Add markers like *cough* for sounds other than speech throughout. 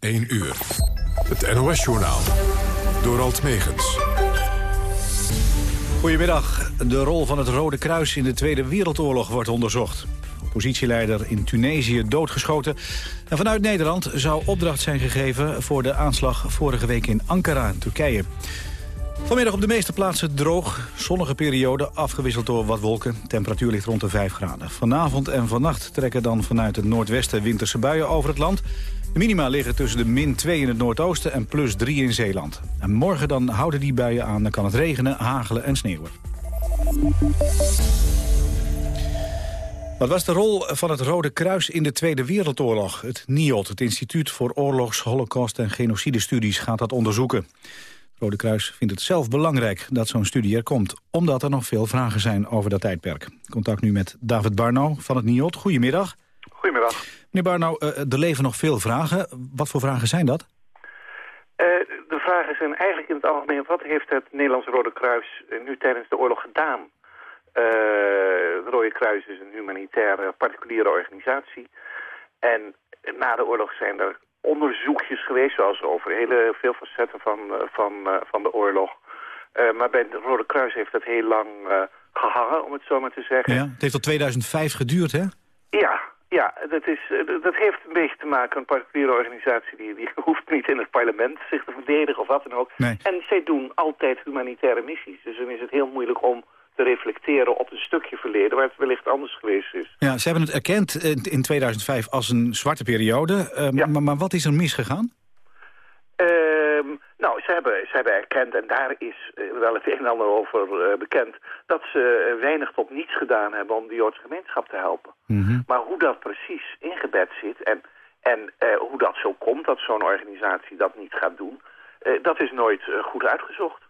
1 uur. Het NOS-journaal. Door Alt Megens. Goedemiddag. De rol van het Rode Kruis in de Tweede Wereldoorlog wordt onderzocht. Oppositieleider in Tunesië doodgeschoten. En vanuit Nederland zou opdracht zijn gegeven voor de aanslag vorige week in Ankara, Turkije. Vanmiddag op de meeste plaatsen droog, zonnige periode, afgewisseld door wat wolken. Temperatuur ligt rond de 5 graden. Vanavond en vannacht trekken dan vanuit het noordwesten winterse buien over het land. De minima liggen tussen de min 2 in het noordoosten en plus 3 in Zeeland. En morgen dan houden die buien aan, dan kan het regenen, hagelen en sneeuwen. Wat was de rol van het Rode Kruis in de Tweede Wereldoorlog? Het NIOD, het Instituut voor Oorlogs, Holocaust en Genocidestudies, gaat dat onderzoeken. Rode Kruis vindt het zelf belangrijk dat zo'n studie er komt... omdat er nog veel vragen zijn over dat tijdperk. Contact nu met David Barno van het NIOD. Goedemiddag. Goedemiddag. Meneer Barno, uh, er leven nog veel vragen. Wat voor vragen zijn dat? Uh, de vragen zijn eigenlijk in het algemeen... wat heeft het Nederlandse Rode Kruis nu tijdens de oorlog gedaan? Uh, het Rode Kruis is een humanitaire particuliere organisatie. En na de oorlog zijn er onderzoekjes geweest... zoals over hele veel facetten van, van, van de oorlog. maar bij het Rode Kruis heeft dat heel lang gehangen, om het zo maar te zeggen. Ja, het heeft tot 2005 geduurd, hè? Ja, ja, dat, is, dat heeft een beetje te maken. Een particuliere organisatie die, die *laughs* hoeft niet in het parlement zich te verdedigen of wat dan ook. Nee. En zij doen altijd humanitaire missies. Dus dan is het heel moeilijk om te reflecteren op een stukje verleden waar het wellicht anders geweest is. Ja, ze hebben het erkend in 2005 als een zwarte periode. Uh, Ja. maar, maar wat is er misgegaan? Ehm, nou, ze hebben, ze hebben erkend, en daar is eh, wel het een en ander over eh, bekend... dat ze weinig tot niets gedaan hebben om de Joodse gemeenschap te helpen. Mhm. Maar hoe dat precies ingebed zit en, en eh, hoe dat zo komt dat zo'n organisatie dat niet gaat doen... dat is nooit goed uitgezocht.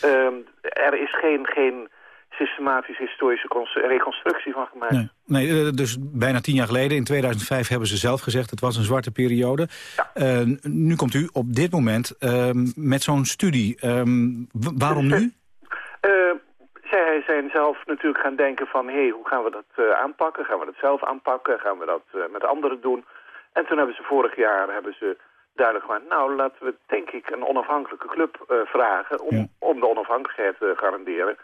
Ehm, er is geen, geen systematische historische cons- reconstructie van gemaakt. Nee, nee, eh, dus bijna tien jaar geleden, in 2005, hebben ze zelf gezegd... het was een zwarte periode. Ja. Eh, nu komt u op dit moment ehm, met zo'n studie. Ehm, waarom nu? Eh, zij zijn zelf natuurlijk gaan denken van... hé, hey, hoe gaan we dat aanpakken? Gaan we dat zelf aanpakken? Gaan we dat met anderen doen? En toen hebben ze vorig jaar hebben ze duidelijk gemaakt... nou, laten we denk ik een onafhankelijke club vragen... Om, Ja. om de onafhankelijkheid te garanderen.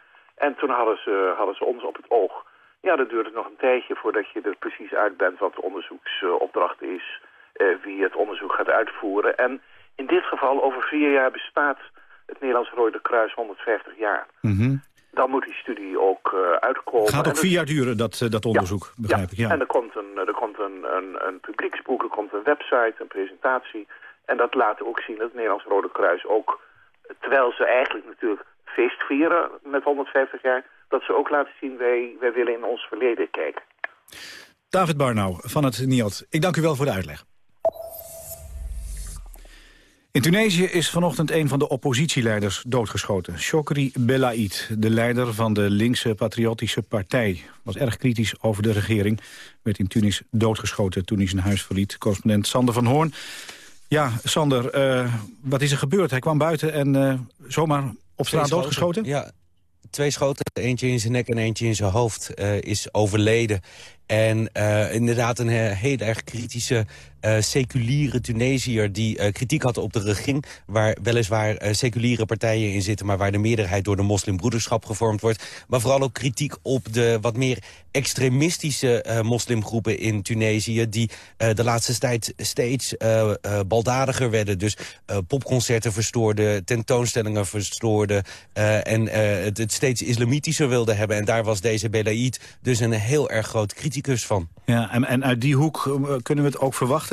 En toen hadden ze, hadden ze ons op het oog. Ja, dat duurt nog een tijdje voordat je er precies uit bent... wat de onderzoeksopdracht is, eh, wie het onderzoek gaat uitvoeren. En in dit geval over vier jaar bestaat het Nederlands Rode Kruis 150 jaar Mhm. dan moet die studie ook eh, uitkomen. Het gaat ook vier jaar duren, dat, eh, dat onderzoek, begrijp ik. Ja. En er komt, een, er komt een, een, een publieksboek, er komt een website, een presentatie. En dat laat ook zien dat het Nederlands Rode Kruis ook... terwijl ze eigenlijk natuurlijk feest vieren met 150 jaar... dat ze ook laten zien, wij, wij willen in ons verleden kijken. David Barnau van het NIOD. Ik dank u wel voor de uitleg. In Tunesië is vanochtend een van de oppositieleiders doodgeschoten. Chokri Belaid, de leider van de linkse patriotische partij... was erg kritisch over de regering. Werd in Tunis doodgeschoten toen hij zijn huis verliet. Correspondent Sander van Hoorn. Ja, Sander, eh, wat is er gebeurd? Hij kwam buiten en eh, zomaar op straat Twee doodgeschoten? schoten. Ja, twee schoten. Eentje in zijn nek en eentje in zijn hoofd eh, is overleden. En eh, inderdaad een eh, heel erg kritische seculiere Tunesiër... die eh, kritiek had op de regering... waar weliswaar eh, seculiere partijen in zitten... maar waar de meerderheid door de moslimbroederschap gevormd wordt. Maar vooral ook kritiek op de wat meer extremistische eh, moslimgroepen in Tunesië... die eh, de laatste tijd steeds eh, eh, baldadiger werden. Dus eh, popconcerten verstoorden, tentoonstellingen verstoorden... eh, en eh, het, het steeds islamitischer wilden hebben. En daar was deze Belaid dus een heel erg groot criticus van. Ja, en, en uit die hoek eh, kunnen we het ook verwachten?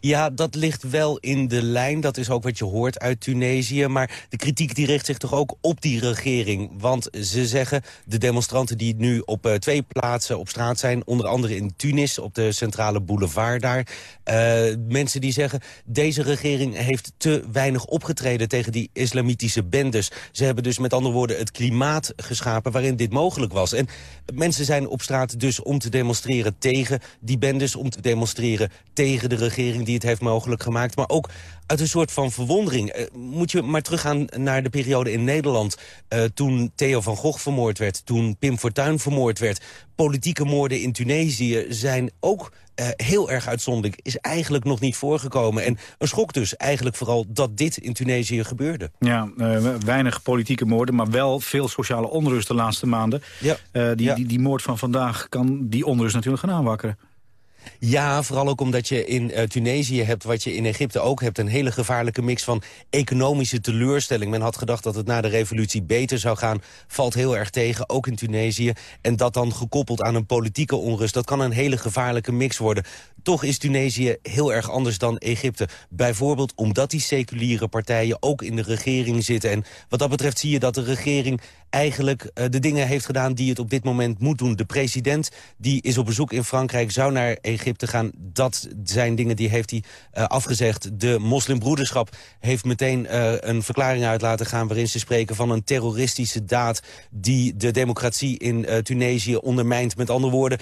Ja, dat ligt wel in de lijn. Dat is ook wat je hoort uit Tunesië. Maar de kritiek die richt zich toch ook op die regering. Want ze zeggen, de demonstranten die nu op uh, twee plaatsen op straat zijn... onder andere in Tunis, op de centrale boulevard daar... Uh, mensen die zeggen, deze regering heeft te weinig opgetreden... tegen die islamitische bendes. Ze hebben dus met andere woorden het klimaat geschapen... waarin dit mogelijk was. En mensen zijn op straat dus om te demonstreren tegen die bendes... om te demonstreren tegen de regering die die het heeft mogelijk gemaakt... maar ook uit een soort van verwondering. Eh, moet je maar teruggaan naar de periode in Nederland... Uh, toen Theo van Gogh vermoord werd, toen Pim Fortuyn vermoord werd. Politieke moorden in Tunesië zijn ook uh, heel erg uitzonderlijk. Is eigenlijk nog niet voorgekomen. En een schok dus eigenlijk vooral dat dit in Tunesië gebeurde. Ja, weinig politieke moorden, maar wel veel sociale onrust de laatste maanden. Ja. Die, ja. die, die moord van vandaag kan die onrust natuurlijk gaan aanwakkeren. Ja, vooral ook omdat je in uh, Tunesië hebt, wat je in Egypte ook hebt... een hele gevaarlijke mix van economische teleurstelling. Men had gedacht dat het na de revolutie beter zou gaan. Valt heel erg tegen, ook in Tunesië. En dat dan gekoppeld aan een politieke onrust. Dat kan een hele gevaarlijke mix worden. Toch is Tunesië heel erg anders dan Egypte. Bijvoorbeeld omdat die seculiere partijen ook in de regering zitten. En wat dat betreft zie je dat de regering eigenlijk uh, de dingen heeft gedaan die het op dit moment moet doen. De president die is op bezoek in Frankrijk, zou naar Egypte gaan. Dat zijn dingen die heeft hij uh, afgezegd. De moslimbroederschap heeft meteen uh, een verklaring uit laten gaan... waarin ze spreken van een terroristische daad... die de democratie in Tunesië ondermijnt. Met andere woorden,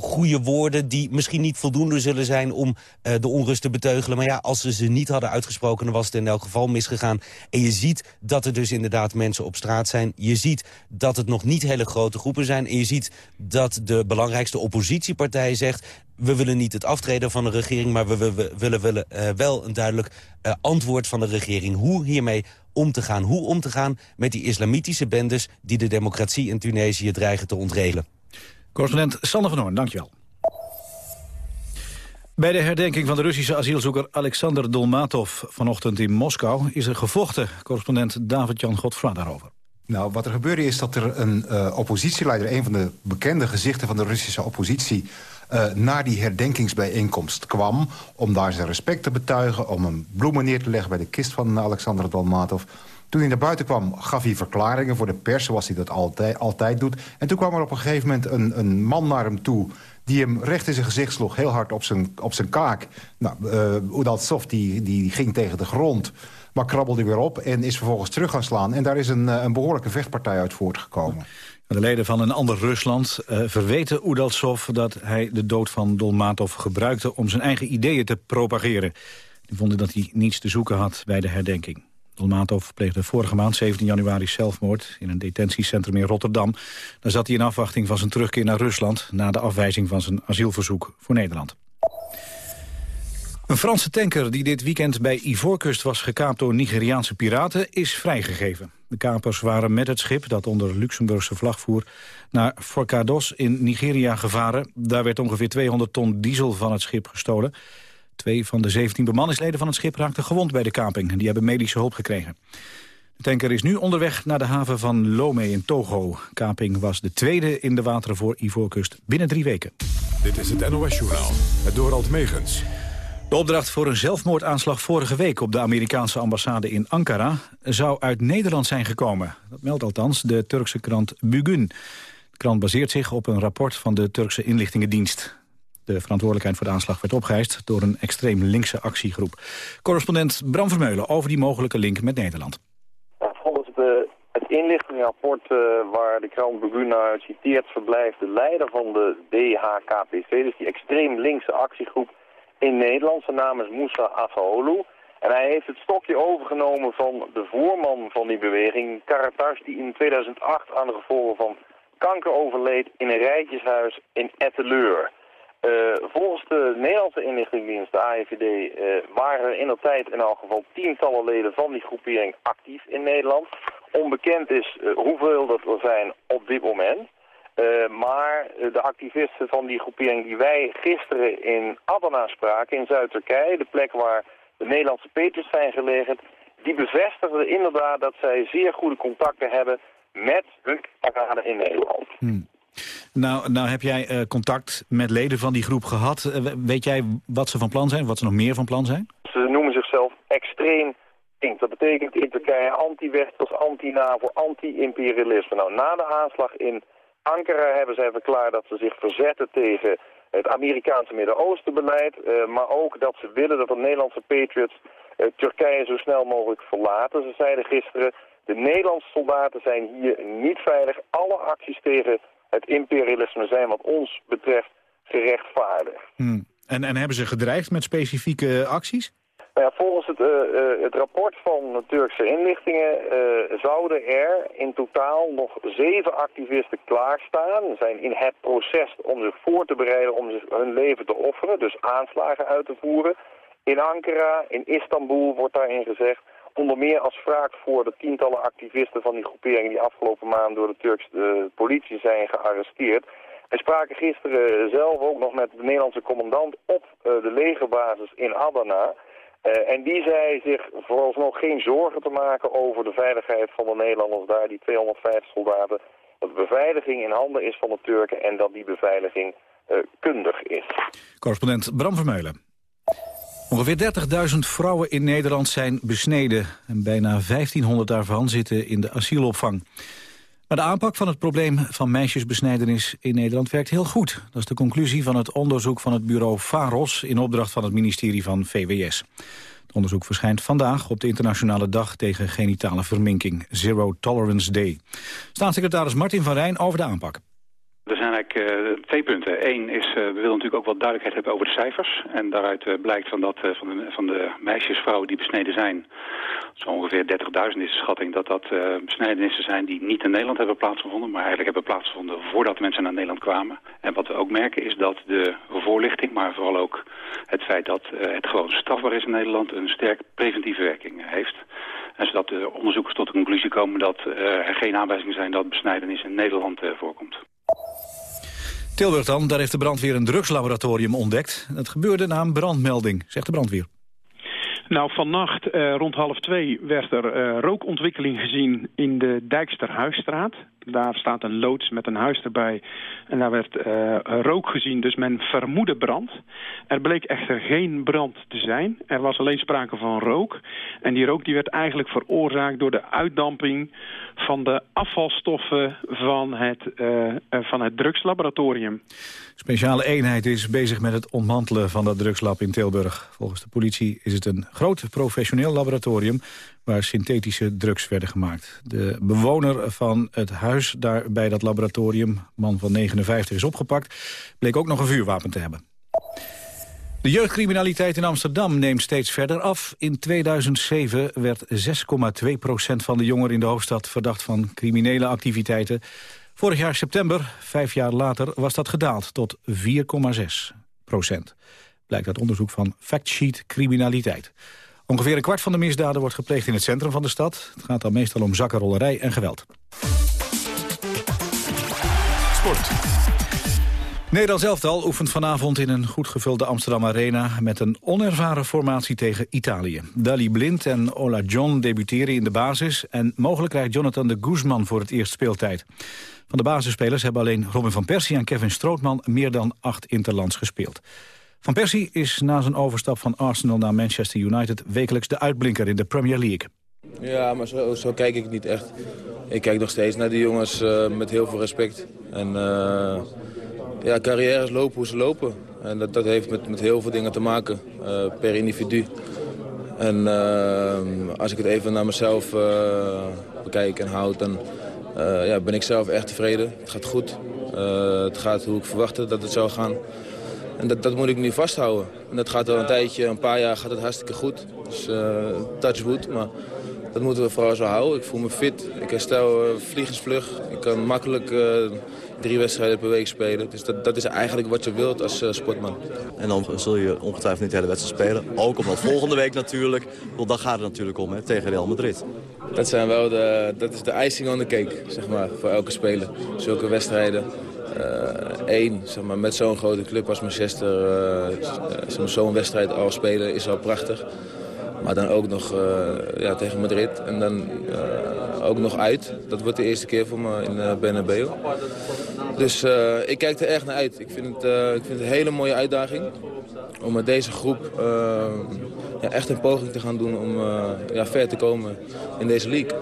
goede woorden die misschien niet voldoende zullen zijn... om de onrust te beteugelen. Maar ja, als ze ze niet hadden uitgesproken... dan was het in elk geval misgegaan. En je ziet dat er dus inderdaad mensen op straat zijn. Je ziet dat het nog niet hele grote groepen zijn. En je ziet dat de belangrijkste oppositiepartij zegt... we willen niet het aftreden van de regering... maar we, we, willen, willen uh, wel een duidelijk uh, antwoord van de regering... hoe hiermee om te gaan. Hoe om te gaan met die islamitische bendes... die de democratie in Tunesië dreigen te ontregelen. Correspondent Sander van Hoorn, dankjewel. Bij de herdenking van de Russische asielzoeker Alexander Dolmatov vanochtend in Moskou is er gevochten. Correspondent David-Jan Godfra daarover. Nou, wat er gebeurde is dat er een uh, oppositieleider... een van de bekende gezichten van de Russische oppositie... Uh, naar die herdenkingsbijeenkomst kwam... om daar zijn respect te betuigen... om een bloemen neer te leggen bij de kist van Alexander Dolmatov. Toen hij naar buiten kwam, gaf hij verklaringen voor de pers... zoals hij dat altijd, altijd doet. En toen kwam er op een gegeven moment een, een man naar hem toe die hem recht in zijn gezicht sloeg, heel hard op zijn, op zijn kaak. Nou, uh, die, die ging tegen de grond maar krabbelde weer op en is vervolgens terug gaan slaan. En daar is een, eh, een behoorlijke vechtpartij uit voortgekomen. De leden van een ander Rusland uh, verweten Udaltsov dat hij de dood van Dolmatov gebruikte om zijn eigen ideeën te propageren. Die vonden dat hij niets te zoeken had bij de herdenking. Dolmatov pleegde vorige maand, 17 januari, zelfmoord in een detentiecentrum in Rotterdam. Daar zat hij in afwachting van zijn terugkeer naar Rusland na de afwijzing van zijn asielverzoek voor Nederland. Een Franse tanker die dit weekend bij Ivoorkust was gekaapt door Nigeriaanse piraten is vrijgegeven. De kapers waren met het schip dat onder Luxemburgse vlag voer naar Forcados in Nigeria gevaren. Daar werd ongeveer 200 ton diesel van het schip gestolen. Twee van de 17 bemanningsleden van het schip raakten gewond bij de kaping. en Die hebben medische hulp gekregen. De tanker is nu onderweg naar de haven van Lomé in Togo. Kaping was de tweede in de wateren voor Ivoorkust binnen drie weken. Dit is het NOS-journaal, het Dorald Megens. De opdracht voor een zelfmoordaanslag vorige week op de Amerikaanse ambassade in Ankara zou uit Nederland zijn gekomen. Dat meldt althans de Turkse krant Bugün. De krant baseert zich op een rapport van de Turkse inlichtingendienst. De verantwoordelijkheid voor de aanslag werd opgeëist door een extreem linkse actiegroep. Correspondent Bram Vermeulen over die mogelijke link met Nederland. Volgens het inlichtingenrapport uh, waar de krant Bugün citeert... verblijft de leider van de DHKPC, dus die extreem linkse actiegroep in Nederland. Zijn naam is Moussa Afaolu. En hij heeft het stokje overgenomen van de voorman van die beweging, Karatas, die in 2008 aan de gevolgen van kanker overleed in een rijtjeshuis in Etteleur. Uh, volgens de Nederlandse inlichtingendienst, de AIVD, uh, waren er in dat tijd in elk geval tientallen leden van die groepering actief in Nederland. Onbekend is uh, hoeveel dat er zijn op dit moment. Uh, maar de activisten van die groepering die wij gisteren in Adana spraken, in Zuid-Turkije, de plek waar de Nederlandse Peters zijn gelegen, die bevestigden inderdaad dat zij zeer goede contacten hebben met hun kameraden in Nederland. Hmm. Nou, nou heb jij uh, contact met leden van die groep gehad. Uh, weet jij wat ze van plan zijn, wat ze nog meer van plan zijn? Ze noemen zichzelf extreem. Dat betekent in Turkije anti-westers, anti-NAVO, anti-imperialisme. Nou, na de aanslag in Ankara hebben zij verklaard dat ze zich verzetten tegen het Amerikaanse Midden-Oostenbeleid. Uh, maar ook dat ze willen dat de Nederlandse patriots uh, Turkije zo snel mogelijk verlaten. Ze zeiden gisteren, de Nederlandse soldaten zijn hier niet veilig. Alle acties tegen het imperialisme zijn wat ons betreft gerechtvaardigd. Hmm. En, en hebben ze gedreigd met specifieke acties? Nou ja, volgens het, uh, uh, het, rapport van de Turkse inlichtingen uh, zouden er in totaal nog zeven activisten klaarstaan. Zijn in het proces om zich voor te bereiden om hun leven te offeren, dus aanslagen uit te voeren. In Ankara, in Istanbul wordt daarin gezegd. Onder meer als wraak voor de tientallen activisten van die groepering die afgelopen maand door de Turkse politie zijn gearresteerd. We spraken gisteren zelf ook nog met de Nederlandse commandant op de legerbasis in Adana. Uh, en die zei zich vooralsnog geen zorgen te maken over de veiligheid van de Nederlanders daar, die 250 soldaten. Dat de beveiliging in handen is van de Turken en dat die beveiliging uh, kundig is. Correspondent Bram Vermeulen. Ongeveer 30.000 vrouwen in Nederland zijn besneden. En bijna 1500 daarvan zitten in de asielopvang. Maar de aanpak van het probleem van meisjesbesnijdenis in Nederland werkt heel goed. Dat is de conclusie van het onderzoek van het bureau VAROS... in opdracht van het ministerie van VWS. Het onderzoek verschijnt vandaag op de internationale dag... tegen genitale verminking, Zero Tolerance Day. Staatssecretaris Martin van Rijn over de aanpak. Eigenlijk uh, twee punten. Eén is, uh, we willen natuurlijk ook wat duidelijkheid hebben over de cijfers. En daaruit uh, blijkt van, dat, van, de, van de meisjes, vrouwen die besneden zijn... zo ongeveer 30.000 is de schatting dat dat besnijdenissen zijn... die niet in Nederland hebben plaatsgevonden... maar eigenlijk hebben plaatsgevonden voordat mensen naar Nederland kwamen. En wat we ook merken is dat de voorlichting... maar vooral ook het feit dat het gewoon strafbaar is in Nederland... een sterk preventieve werking heeft... En zodat de onderzoekers tot de conclusie komen dat er geen aanwijzingen zijn dat besnijdenis in Nederland voorkomt. Tilburg dan, daar heeft de brandweer een drugslaboratorium ontdekt. Dat gebeurde na een brandmelding, zegt de brandweer. Nou, vannacht uh, rond half twee werd er uh, rookontwikkeling gezien in de Dijksterhuisstraat. Daar staat een loods met een huis erbij. En daar werd uh, rook gezien, dus men vermoedde brand. Er bleek echter geen brand te zijn. Er was alleen sprake van rook. En die rook die werd eigenlijk veroorzaakt door de uitdamping van de afvalstoffen van het, uh, van het drugslaboratorium. Speciale eenheid is bezig met het ontmantelen van dat drugslab in Tilburg. Volgens de politie is het een groot professioneel laboratorium waar synthetische drugs werden gemaakt. De bewoner van het huis daar bij dat laboratorium, man van 59, is opgepakt. Bleek ook nog een vuurwapen te hebben. De jeugdcriminaliteit in Amsterdam neemt steeds verder af. In 2007 werd 6,2 procent van de jongeren in de hoofdstad verdacht van criminele activiteiten. Vorig jaar september, vijf jaar later, was dat gedaald tot 4,6 procent. Blijkt uit onderzoek van Factsheet Criminaliteit. Ongeveer een kwart van de misdaden wordt gepleegd in het centrum van de stad. Het gaat dan meestal om zakkenrollerij en geweld. Sport. Nederland elftal oefent vanavond in een goed gevulde Amsterdam Arena... met een onervaren formatie tegen Italië. Dali Blind en Ola John debuteren in de basis... en mogelijk krijgt Jonathan de Guzman voor het eerst speeltijd. Van de basisspelers hebben alleen Robin van Persie en Kevin Strootman... meer dan acht interlands gespeeld. Van Persie is na zijn overstap van Arsenal naar Manchester United... wekelijks de uitblinker in de Premier League. Ja, maar zo, kijk ik niet echt. Ik kijk nog steeds naar die jongens uh, met heel veel respect. En uh, ja, carrières lopen hoe ze lopen. En dat, dat heeft met, met heel veel dingen te maken, uh, per individu. En als ik het even naar mezelf bekijk en houd, dan ja, ben ik zelf echt tevreden. Het gaat goed. het gaat hoe ik verwachtte dat het zou gaan. En dat, dat moet ik nu vasthouden. En dat gaat al een tijdje, een paar jaar gaat het hartstikke goed. Dus uh, touch wood, maar dat moeten we vooral zo houden. Ik voel me fit, ik herstel uh, vliegensvlug. Ik kan makkelijk uh, drie wedstrijden per week spelen. Dus dat, dat is eigenlijk wat je wilt als uh, sportman. En dan zul je ongetwijfeld niet de hele wedstrijd spelen. Ook omdat volgende week natuurlijk, want dan gaat het natuurlijk om hè, tegen Real Madrid. Dat, zijn wel de, dat is de icing on the cake, zeg maar, voor elke speler. Zulke wedstrijden. Eén, uh, zeg maar, met zo'n grote club als Manchester, uh, zo'n wedstrijd al spelen is al prachtig. Maar dan ook nog ja, tegen Madrid en dan ook nog uit. Dat wordt de eerste keer voor me in uh, Bernabeu. Dus ik kijk er erg naar uit. Ik vind, het, ik vind het een hele mooie uitdaging om met deze groep ja, echt een poging te gaan doen om ja, ver te komen in deze league.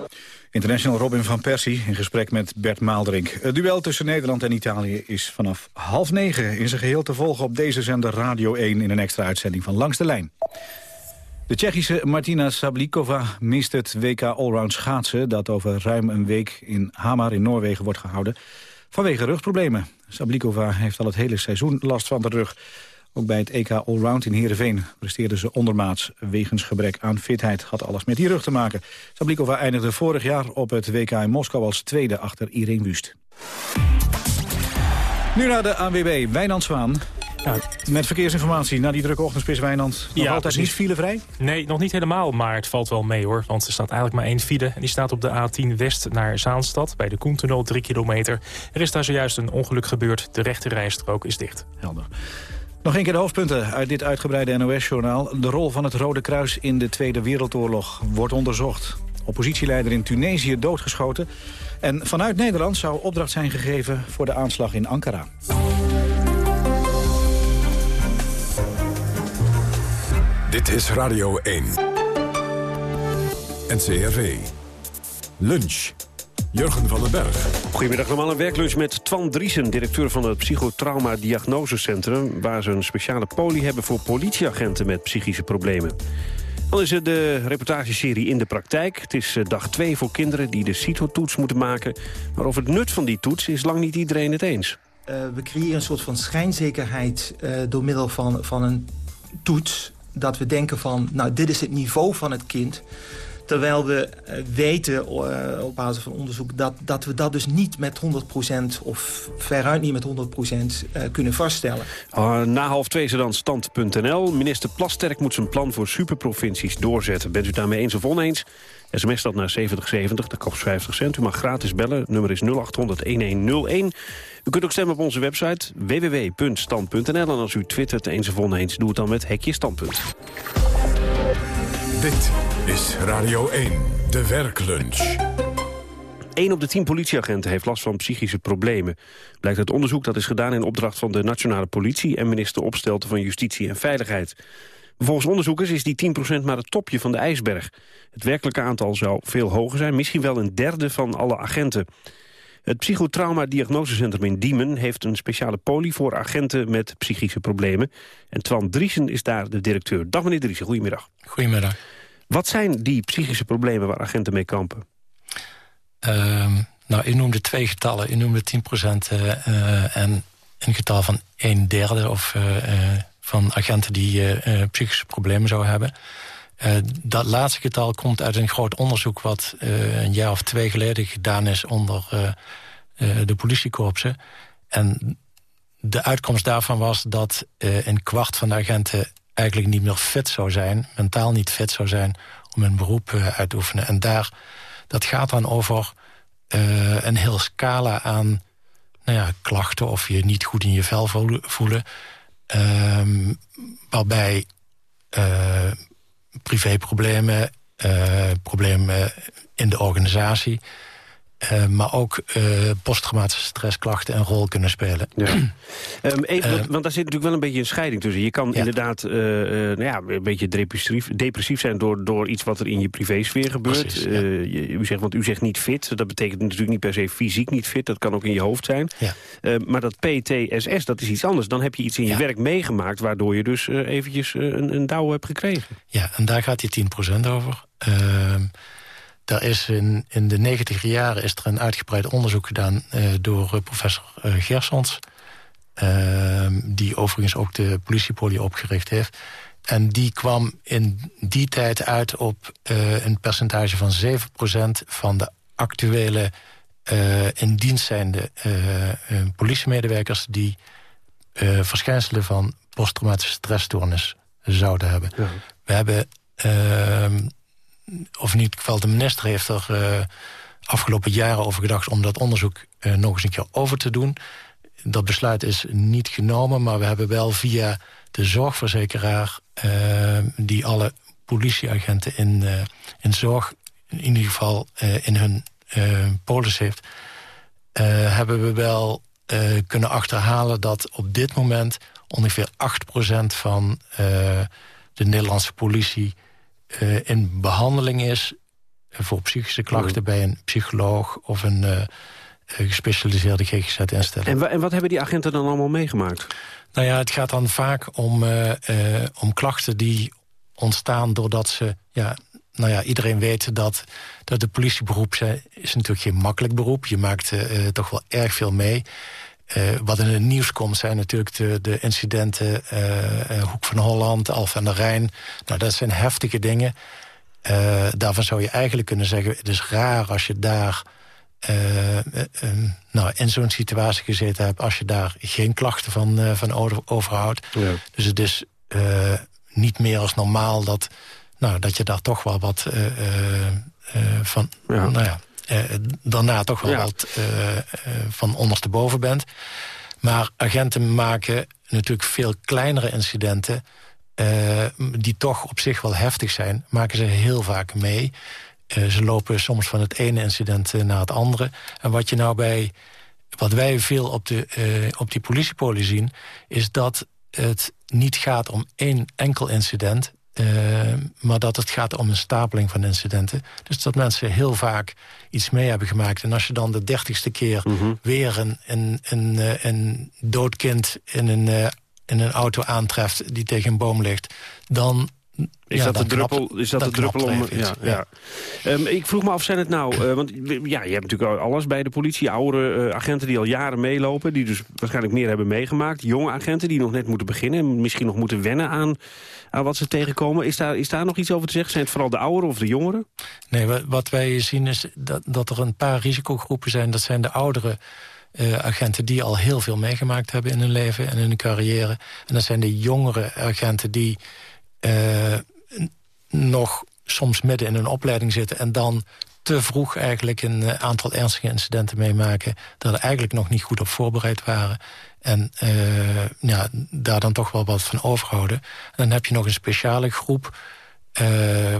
International Robin van Persie in gesprek met Bert Maalderink. Het duel tussen Nederland en Italië is vanaf half negen in zijn geheel te volgen op deze zender Radio 1 in een extra uitzending van Langs de Lijn. De Tsjechische Martina Sablikova mist het WK Allround schaatsen... dat over ruim een week in Hamar in Noorwegen wordt gehouden... vanwege rugproblemen. Sablikova heeft al het hele seizoen last van de rug. Ook bij het EK Allround in Heerenveen presteerde ze ondermaats. Wegens gebrek aan fitheid had alles met die rug te maken. Sablikova eindigde vorig jaar op het WK in Moskou als tweede achter Irene Wust. Nu naar de ANWB, Wijnand Zwaan. Ja, met verkeersinformatie na die drukke ochtendspits Wijnand. Nog Ja, altijd precies. niet filevrij? Nee, nog niet helemaal, maar het valt wel mee hoor. Want er staat eigenlijk maar één file. En die staat op de A10 West naar Zaanstad. Bij de Koentunnel, 3 kilometer. Er is daar zojuist een ongeluk gebeurd. De rechte rijstrook is dicht. Helder. Nog een keer de hoofdpunten uit dit uitgebreide NOS-journaal. De rol van het Rode Kruis in de Tweede Wereldoorlog wordt onderzocht. Oppositieleider in Tunesië doodgeschoten. En vanuit Nederland zou opdracht zijn gegeven voor de aanslag in Ankara. Dit is Radio 1. NCRV. Lunch. Jurgen van den Berg. Goedemiddag, allemaal een werklunch met Twan Driesen... directeur van het Psychotrauma Diagnosecentrum... waar ze een speciale poli hebben voor politieagenten met psychische problemen. Dan is er de reportageserie In de Praktijk. Het is eh, dag 2 voor kinderen die de CITO-toets moeten maken. Maar over het nut van die toets is lang niet iedereen het eens. Uh, we creëren een soort van schijnzekerheid uh, door middel van, van een toets. Dat we denken van, nou, dit is het niveau van het kind. Terwijl we uh, weten uh, op basis van onderzoek dat, dat we dat dus niet met 100% of veruit niet met 100% uh, kunnen vaststellen. Uh, na half twee is er dan stand.nl. Minister Plasterk moet zijn plan voor superprovincies doorzetten. Bent u daarmee eens of oneens? SMS dat naar 7070, dat kost 50 cent. U mag gratis bellen, nummer is 0800-1101. U kunt ook stemmen op onze website www.stand.nl. En als u twittert eens of oneens, doe het dan met hekje standpunt. Dit is Radio 1, de werklunch. 1 op de 10 politieagenten heeft last van psychische problemen. Blijkt uit onderzoek dat is gedaan in opdracht van de Nationale Politie... en minister Opstelten van Justitie en Veiligheid. Volgens onderzoekers is die 10% maar het topje van de ijsberg. Het werkelijke aantal zou veel hoger zijn, misschien wel een derde van alle agenten. Het Psychotrauma Diagnosecentrum in Diemen heeft een speciale poli voor agenten met psychische problemen. En Twan Driesen is daar de directeur. Dag meneer Driesen, goedemiddag. Goedemiddag. Wat zijn die psychische problemen waar agenten mee kampen? Uh, nou, u noemde twee getallen. U noemde 10% uh, uh, en een getal van een derde of, uh, van agenten die psychische problemen zouden hebben. dat laatste getal komt uit een groot onderzoek... wat een jaar of twee geleden gedaan is onder de politiekorpsen. En de uitkomst daarvan was dat een kwart van de agenten... eigenlijk niet meer fit zou zijn, mentaal niet fit zou zijn... om hun beroep uit te oefenen. En daar, dat gaat dan over een heel scala aan nou ja, klachten... of je niet goed in je vel voelen... Um, waarbij uh, privéproblemen, problemen in de organisatie... Uh, maar ook posttraumatische stressklachten een rol kunnen spelen. Ja. um, *clears throat* even, want, want daar zit natuurlijk wel een beetje een scheiding tussen. Je kan ja. inderdaad nou ja, een beetje depressief, depressief zijn door, door iets wat er in je privésfeer gebeurt. Precies, ja. je, u zegt, want u zegt niet fit. Dat betekent natuurlijk niet per se fysiek niet fit. Dat kan ook in je hoofd zijn. Ja. maar dat PTSS, dat is iets anders. Dan heb je iets in je werk meegemaakt... waardoor je dus eventjes een, een douw hebt gekregen. Ja, en daar gaat die 10% over. Uh, Daar is in, in de negentiger jaren is er een uitgebreid onderzoek gedaan uh, door uh, professor uh, Gersons. die overigens ook de politiepolie opgericht heeft. En die kwam in die tijd uit op een percentage van 7% van de actuele in dienst zijnde politiemedewerkers... die verschijnselen van posttraumatische stressstoornis zouden hebben. Ja. We hebben of geval de minister heeft er uh, afgelopen jaren over gedacht... om dat onderzoek uh, nog eens een keer over te doen. Dat besluit is niet genomen, maar we hebben wel via de zorgverzekeraar... Uh, die alle politieagenten in, in zorg, in ieder geval in hun polis heeft... hebben we wel kunnen achterhalen dat op dit moment... ongeveer 8% van de Nederlandse politie uh, in behandeling is voor psychische klachten... Mm. bij een psycholoog of een uh, gespecialiseerde GGZ-instelling. En, en, wat hebben die agenten dan allemaal meegemaakt? Nou ja, het gaat dan vaak om, uh, om klachten die ontstaan doordat ze... Ja, nou ja, iedereen weet dat, dat de politieberoep is natuurlijk geen makkelijk beroep. Je maakt toch wel erg veel mee. Wat in het nieuws komt zijn natuurlijk de, de incidenten... Hoek van Holland, Alphen aan de Rijn. Nou, dat zijn heftige dingen. daarvan zou je eigenlijk kunnen zeggen... het is raar als je daar nou, in zo'n situatie gezeten hebt... als je daar geen klachten van, van overhoudt. Ja. Dus het is niet meer als normaal dat, nou, dat je daar toch wel wat van... Ja. Nou ja, uh, daarna toch wel wat uh, van ondersteboven bent. Maar agenten maken natuurlijk veel kleinere incidenten... die toch op zich wel heftig zijn, maken ze heel vaak mee. ze lopen soms van het ene incident naar het andere. En wat je nou bij... Wat wij veel op, de, op die politiepolie zien... is dat het niet gaat om één enkel incident... Uh, maar dat het gaat om een stapeling van incidenten. Dus dat mensen heel vaak iets mee hebben gemaakt. En als je dan de dertigste keer mhm. weer een, een, een, eh, een dood kind in een, uh, in een auto aantreft... die tegen een boom ligt, dan is dat de druppel, is dat de druppel om... Ja, ja. Um, ik vroeg me af, zijn het nou... Uh, want ja, je hebt natuurlijk alles bij de politie. Oudere uh, agenten die al jaren meelopen. Die dus waarschijnlijk meer hebben meegemaakt. Jonge agenten die nog net moeten beginnen. En misschien nog moeten wennen aan, aan wat ze tegenkomen. Is daar, is daar nog iets over te zeggen? Zijn het vooral de ouderen of de jongeren? Nee, wat wij zien is dat, dat er een paar risicogroepen zijn. Dat zijn de oudere... Uh, agenten die al heel veel meegemaakt hebben in hun leven en in hun carrière. En dat zijn de jongere agenten die uh, nog soms midden in een opleiding zitten... en dan te vroeg eigenlijk een eh, aantal ernstige incidenten meemaken... dat er eigenlijk nog niet goed op voorbereid waren. En uh, ja, daar dan toch wel wat van overhouden. En dan heb je nog een speciale groep...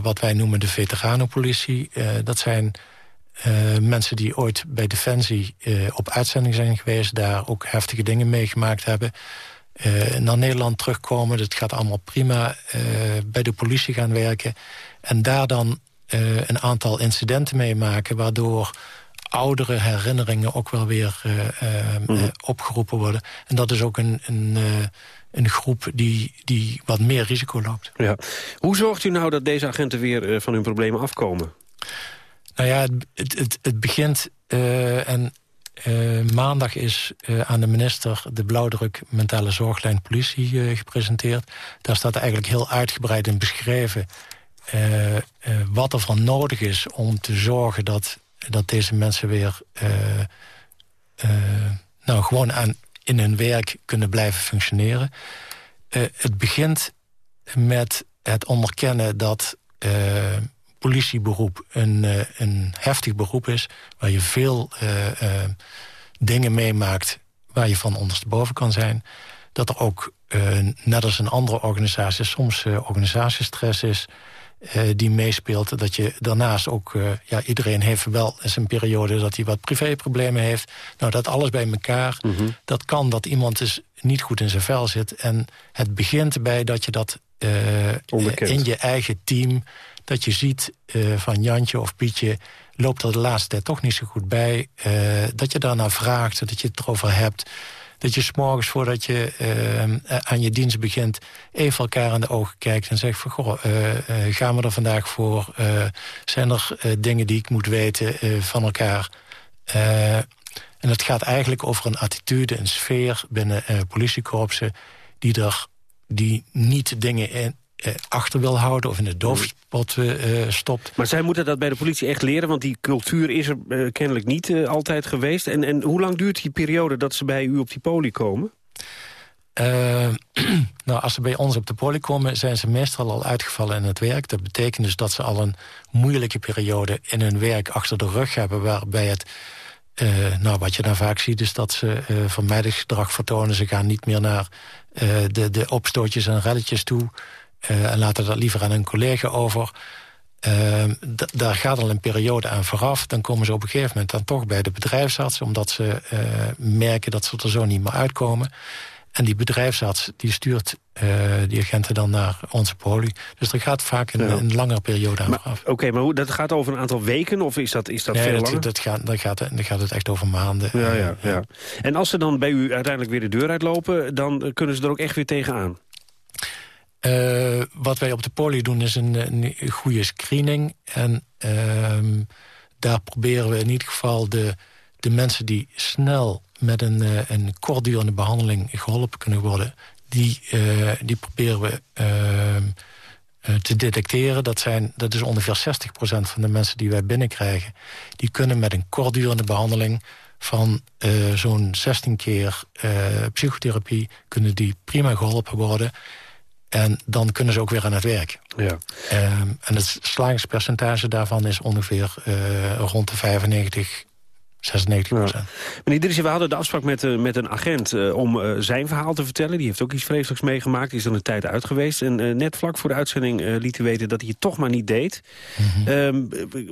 Wat wij noemen de veteranenpolitie. Dat zijn mensen die ooit bij Defensie op uitzending zijn geweest... daar ook heftige dingen meegemaakt hebben uh, naar Nederland terugkomen. Dat gaat allemaal prima. Uh, bij de politie gaan werken. En daar dan uh, een aantal incidenten meemaken... waardoor oudere herinneringen ook wel weer mm. opgeroepen worden. En dat is ook een, een, een groep die, die wat meer risico loopt. Ja. Hoe zorgt u nou dat deze agenten weer van hun problemen afkomen? Nou ja, het, het, het begint... en uh, maandag is uh, aan de minister de blauwdruk mentale zorglijn politie uh, gepresenteerd. Daar staat eigenlijk heel uitgebreid in beschreven wat er van nodig is om te zorgen dat, dat deze mensen weer nou, gewoon aan, in hun werk kunnen blijven functioneren. het begint met het onderkennen dat politieberoep een, uh, een heftig beroep is... waar je veel uh, uh, dingen meemaakt waar je van ondersteboven kan zijn. Dat er ook, net als in andere organisaties, soms organisatiestress is... die meespeelt, dat je daarnaast ook... ja, iedereen heeft wel eens een periode dat hij wat privéproblemen heeft. Nou, dat alles bij elkaar, mhm. dat kan dat iemand dus niet goed in zijn vel zit. En het begint bij dat je dat in je eigen team dat je ziet uh, van Jantje of Pietje... loopt er de laatste tijd toch niet zo goed bij. Uh, dat je daarna vraagt, dat je het erover hebt. Dat je s'morgens voordat je uh, aan je dienst begint... even elkaar aan de ogen kijkt en zegt van... Goh, gaan we er vandaag voor? zijn er dingen die ik moet weten van elkaar? en het gaat eigenlijk over een attitude, een sfeer binnen politiekorpsen... die er die niet dingen in, eh, achter wil houden of in de doofspot uh, stopt. Maar zij moeten dat bij de politie echt leren, want die cultuur is er kennelijk niet altijd geweest. En, en hoe lang duurt die periode dat ze bij u op die poli komen? *clears throat* nou, als ze bij ons op de poli komen, zijn ze meestal al uitgevallen in het werk. Dat betekent dus dat ze al een moeilijke periode in hun werk achter de rug hebben... waarbij het uh, nou, wat je dan vaak ziet is dat ze uh, vermijdingsgedrag vertonen. Ze gaan niet meer naar de, de opstootjes en relletjes toe. Uh, en laten dat liever aan een collega over. Uh, daar gaat al een periode aan vooraf. Dan komen ze op een gegeven moment dan toch bij de bedrijfsarts... omdat ze uh, merken dat ze er zo niet meer uitkomen. En die bedrijfsarts die stuurt die agenten dan naar onze poli. Dus er gaat vaak een, een langere periode aan vooraf. Oké, maar hoe, dat gaat over een aantal weken of is dat, is dat veel langer? Dat gaat, dan, gaat, dan gaat het echt over maanden. Ja, ja, ja. En als ze dan bij u uiteindelijk weer de deur uitlopen... dan kunnen ze er ook echt weer tegenaan? Uh, wat wij op de poli doen is een, goede screening. En uh, daar proberen we in ieder geval de, de mensen die snel met een, uh, een kortdurende behandeling geholpen kunnen worden... die, uh, die proberen we uh, te detecteren. Dat, zijn, dat is ongeveer 60% van de mensen die wij binnenkrijgen. Die kunnen met een kortdurende behandeling van zo'n 16 keer psychotherapie... kunnen die prima geholpen worden... En dan kunnen ze ook weer aan het werk. Ja. Um, en het slagingspercentage daarvan is ongeveer uh, rond de 95, 96 procent. Ja. Meneer Dirkse, we hadden de afspraak met, uh, met een agent uh, om uh, zijn verhaal te vertellen. Die heeft ook iets vreselijks meegemaakt. Die is dan een tijd uit geweest. En net vlak voor de uitzending liet u weten dat hij het toch maar niet deed. Mm -hmm. um,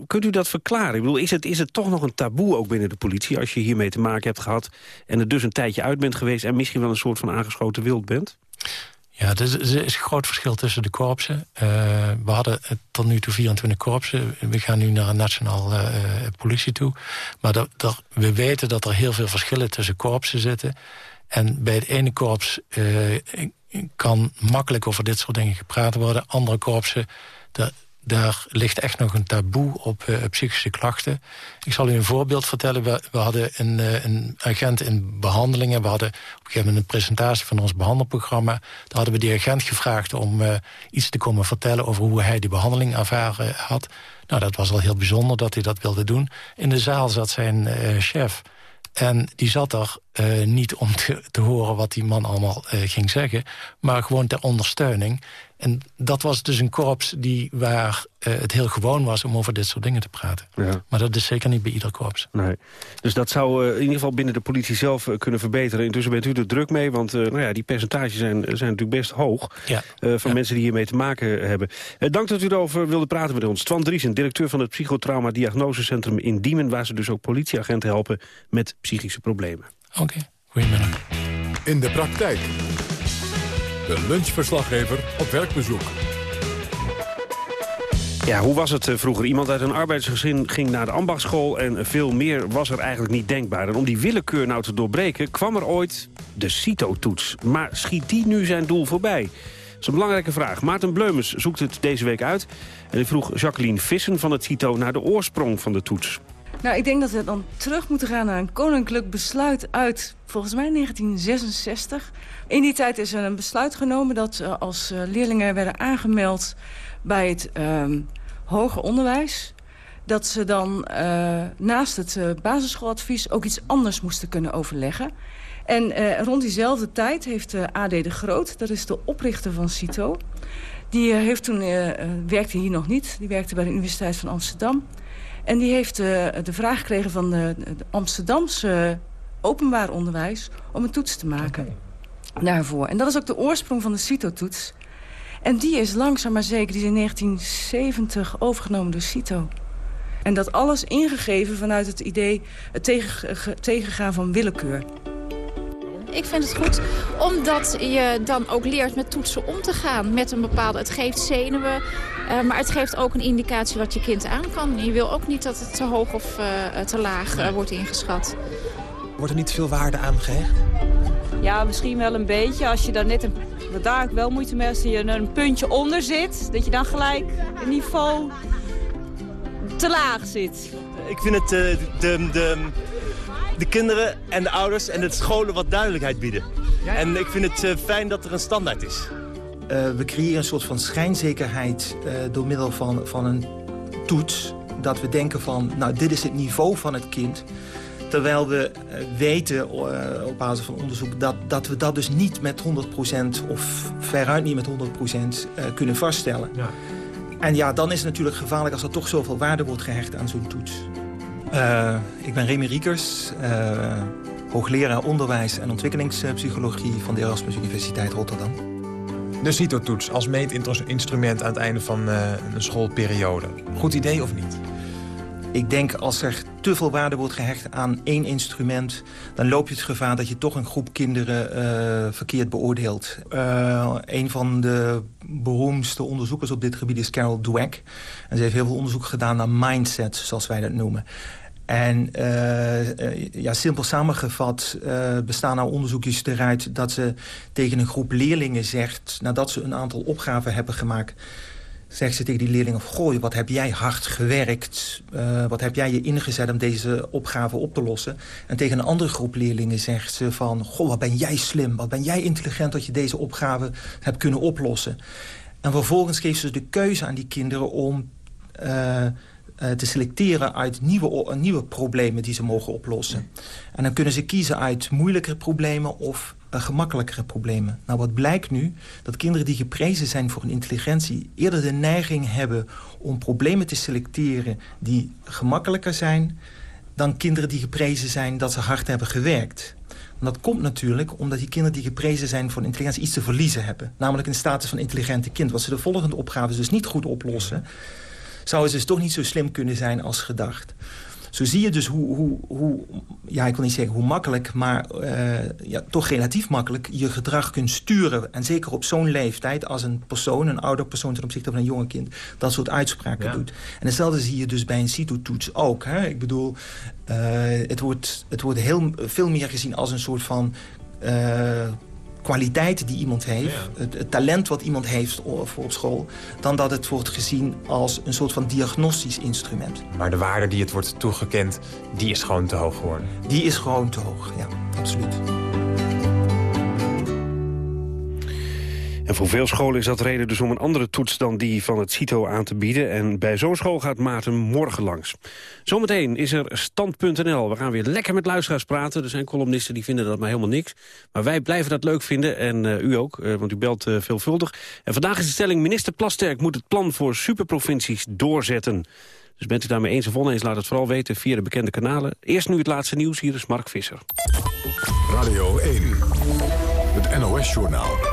kunt u dat verklaren? Ik bedoel, is het, is het toch nog een taboe ook binnen de politie... als je hiermee te maken hebt gehad en er dus een tijdje uit bent geweest... en misschien wel een soort van aangeschoten wild bent? Ja, er is, een groot verschil tussen de korpsen. Uh, we hadden tot nu toe 24 korpsen. We gaan nu naar een nationaal uh, politie toe. Maar dat, dat, we weten dat er heel veel verschillen tussen korpsen zitten. En bij het ene korps kan makkelijk over dit soort dingen gepraat worden. Andere korpsen, daar, daar ligt echt nog een taboe op uh, psychische klachten. Ik zal u een voorbeeld vertellen. We, hadden een, uh, een, agent in behandelingen. We hadden op een gegeven moment een presentatie van ons behandelprogramma. Daar hadden we die agent gevraagd om uh, iets te komen vertellen... over hoe hij die behandeling ervaren had. Nou, dat was al heel bijzonder dat hij dat wilde doen. In de zaal zat zijn chef... En die zat er niet om te, horen wat die man allemaal ging zeggen... maar gewoon ter ondersteuning. En dat was dus een korps die, waar uh, het heel gewoon was... om over dit soort dingen te praten. Ja. Maar dat is zeker niet bij ieder korps. Nee. Dus dat zou in ieder geval binnen de politie zelf kunnen verbeteren. Intussen bent u er druk mee, want nou ja, die percentages zijn, zijn natuurlijk best hoog... Ja. van ja. mensen die hiermee te maken hebben. dank dat u erover wilde praten met ons. Twan Driesen, directeur van het Psychotrauma Diagnosecentrum in Diemen... waar ze dus ook politieagenten helpen met psychische problemen. Oké, okay. goedemiddag. In de praktijk. De lunchverslaggever op werkbezoek. Ja, hoe was het vroeger? Iemand uit een arbeidsgezin ging naar de ambachtschool... en veel meer was er eigenlijk niet denkbaar. En om die willekeur nou te doorbreken kwam er ooit de CITO-toets. Maar schiet die nu zijn doel voorbij? Dat is een belangrijke vraag. Maarten Bleumens zoekt het deze week uit. En hij vroeg Jacqueline Vissen van het CITO naar de oorsprong van de toets. Nou, ik denk dat we dan terug moeten gaan naar een koninklijk besluit uit, volgens mij 1966. In die tijd is er een besluit genomen dat uh, als uh, leerlingen werden aangemeld bij het uh, hoger onderwijs... dat ze dan uh, naast het basisschooladvies ook iets anders moesten kunnen overleggen. En rond diezelfde tijd heeft A.D. de Groot, dat is de oprichter van CITO... die heeft toen, werkte hier nog niet, die werkte bij de Universiteit van Amsterdam... En die heeft uh, de vraag gekregen van de, de Amsterdamse openbaar onderwijs... om een toets te maken okay. daarvoor. En dat is ook de oorsprong van de CITO-toets. En die is langzaam maar zeker, die is in 1970 overgenomen door CITO. En dat alles ingegeven vanuit het idee het tegen, tegengaan van willekeur. Ik vind het goed omdat je dan ook leert met toetsen om te gaan. Met een bepaalde, het geeft zenuwen, uh, maar het geeft ook een indicatie wat je kind aan kan. Je wil ook niet dat het te hoog of uh, te laag uh, wordt ingeschat. Wordt er niet veel waarde aan gehecht? Ja, misschien wel een beetje. Als je daar net een, wat daar wel moeite mee als je een puntje onder zit, dat je dan gelijk een niveau te laag zit. Ik vind het de, de, de de kinderen en de ouders en de scholen wat duidelijkheid bieden. En ik vind het uh, fijn dat er een standaard is. Uh, we creëren een soort van schijnzekerheid uh, door middel van, van een toets. Dat we denken van, nou, dit is het niveau van het kind. Terwijl we weten op basis van onderzoek dat, dat we dat dus niet met 100% of veruit niet met 100% kunnen vaststellen. Ja. En ja, dan is het natuurlijk gevaarlijk als er toch zoveel waarde wordt gehecht aan zo'n toets. Uh, ik ben Remy Riekers, uh, hoogleraar onderwijs en ontwikkelingspsychologie van de Erasmus Universiteit Rotterdam. De CITO-toets als meetinstrument aan het einde van uh, een schoolperiode. Goed idee of niet? Ik denk als er te veel waarde wordt gehecht aan één instrument... dan loop je het gevaar dat je toch een groep kinderen uh, verkeerd beoordeelt. Uh, een van de beroemdste onderzoekers op dit gebied is Carol Dweck. En ze heeft heel veel onderzoek gedaan naar mindset, zoals wij dat noemen. En uh, ja, simpel samengevat bestaan nou onderzoekjes eruit... dat ze tegen een groep leerlingen zegt... nadat ze een aantal opgaven hebben gemaakt... zegt ze tegen die leerlingen... goh, wat heb jij hard gewerkt? Uh, wat heb jij je ingezet om deze opgave op te lossen? En tegen een andere groep leerlingen zegt ze van... goh, wat ben jij slim, wat ben jij intelligent... dat je deze opgave hebt kunnen oplossen. En vervolgens geeft ze de keuze aan die kinderen om... Uh, te selecteren uit nieuwe, nieuwe problemen die ze mogen oplossen. En dan kunnen ze kiezen uit moeilijkere problemen of gemakkelijkere problemen. Nou, wat blijkt nu? Dat kinderen die geprezen zijn voor hun intelligentie... eerder de neiging hebben om problemen te selecteren... die gemakkelijker zijn dan kinderen die geprezen zijn dat ze hard hebben gewerkt. En dat komt natuurlijk omdat die kinderen die geprezen zijn voor intelligentie iets te verliezen hebben. Namelijk een status van intelligente kind. Wat ze de volgende opgaves dus niet goed oplossen... zouden ze dus toch niet zo slim kunnen zijn als gedacht. Zo zie je dus hoe, hoe, hoe ja, ik wil niet zeggen hoe makkelijk... maar uh, ja, toch relatief makkelijk je gedrag kunt sturen. En zeker op zo'n leeftijd als een persoon, een ouder persoon... ten opzichte van een jonge kind, dat soort uitspraken doet. En hetzelfde zie je dus bij een CITO-toets ook. Hè? Ik bedoel, uh, het, wordt, het wordt heel, veel meer gezien als een soort van... Uh, kwaliteiten die iemand heeft, het, talent wat iemand heeft voor op school... dan dat het wordt gezien als een soort van diagnostisch instrument. Maar de waarde die het wordt toegekend, die is gewoon te hoog geworden? Die is gewoon te hoog, ja, absoluut. En voor veel scholen is dat reden dus om een andere toets dan die van het CITO aan te bieden. En bij zo'n school gaat Maarten morgen langs. Zometeen is er stand.nl. We gaan weer lekker met luisteraars praten. Er zijn columnisten die vinden dat maar helemaal niks. Maar wij blijven dat leuk vinden en uh, u ook, uh, want u belt uh, veelvuldig. En vandaag is de stelling minister Plasterk moet het plan voor superprovincies doorzetten. Dus bent u daarmee eens of oneens, laat het vooral weten via de bekende kanalen. Eerst nu het laatste nieuws, hier is Mark Visser. Radio 1, het NOS-journaal.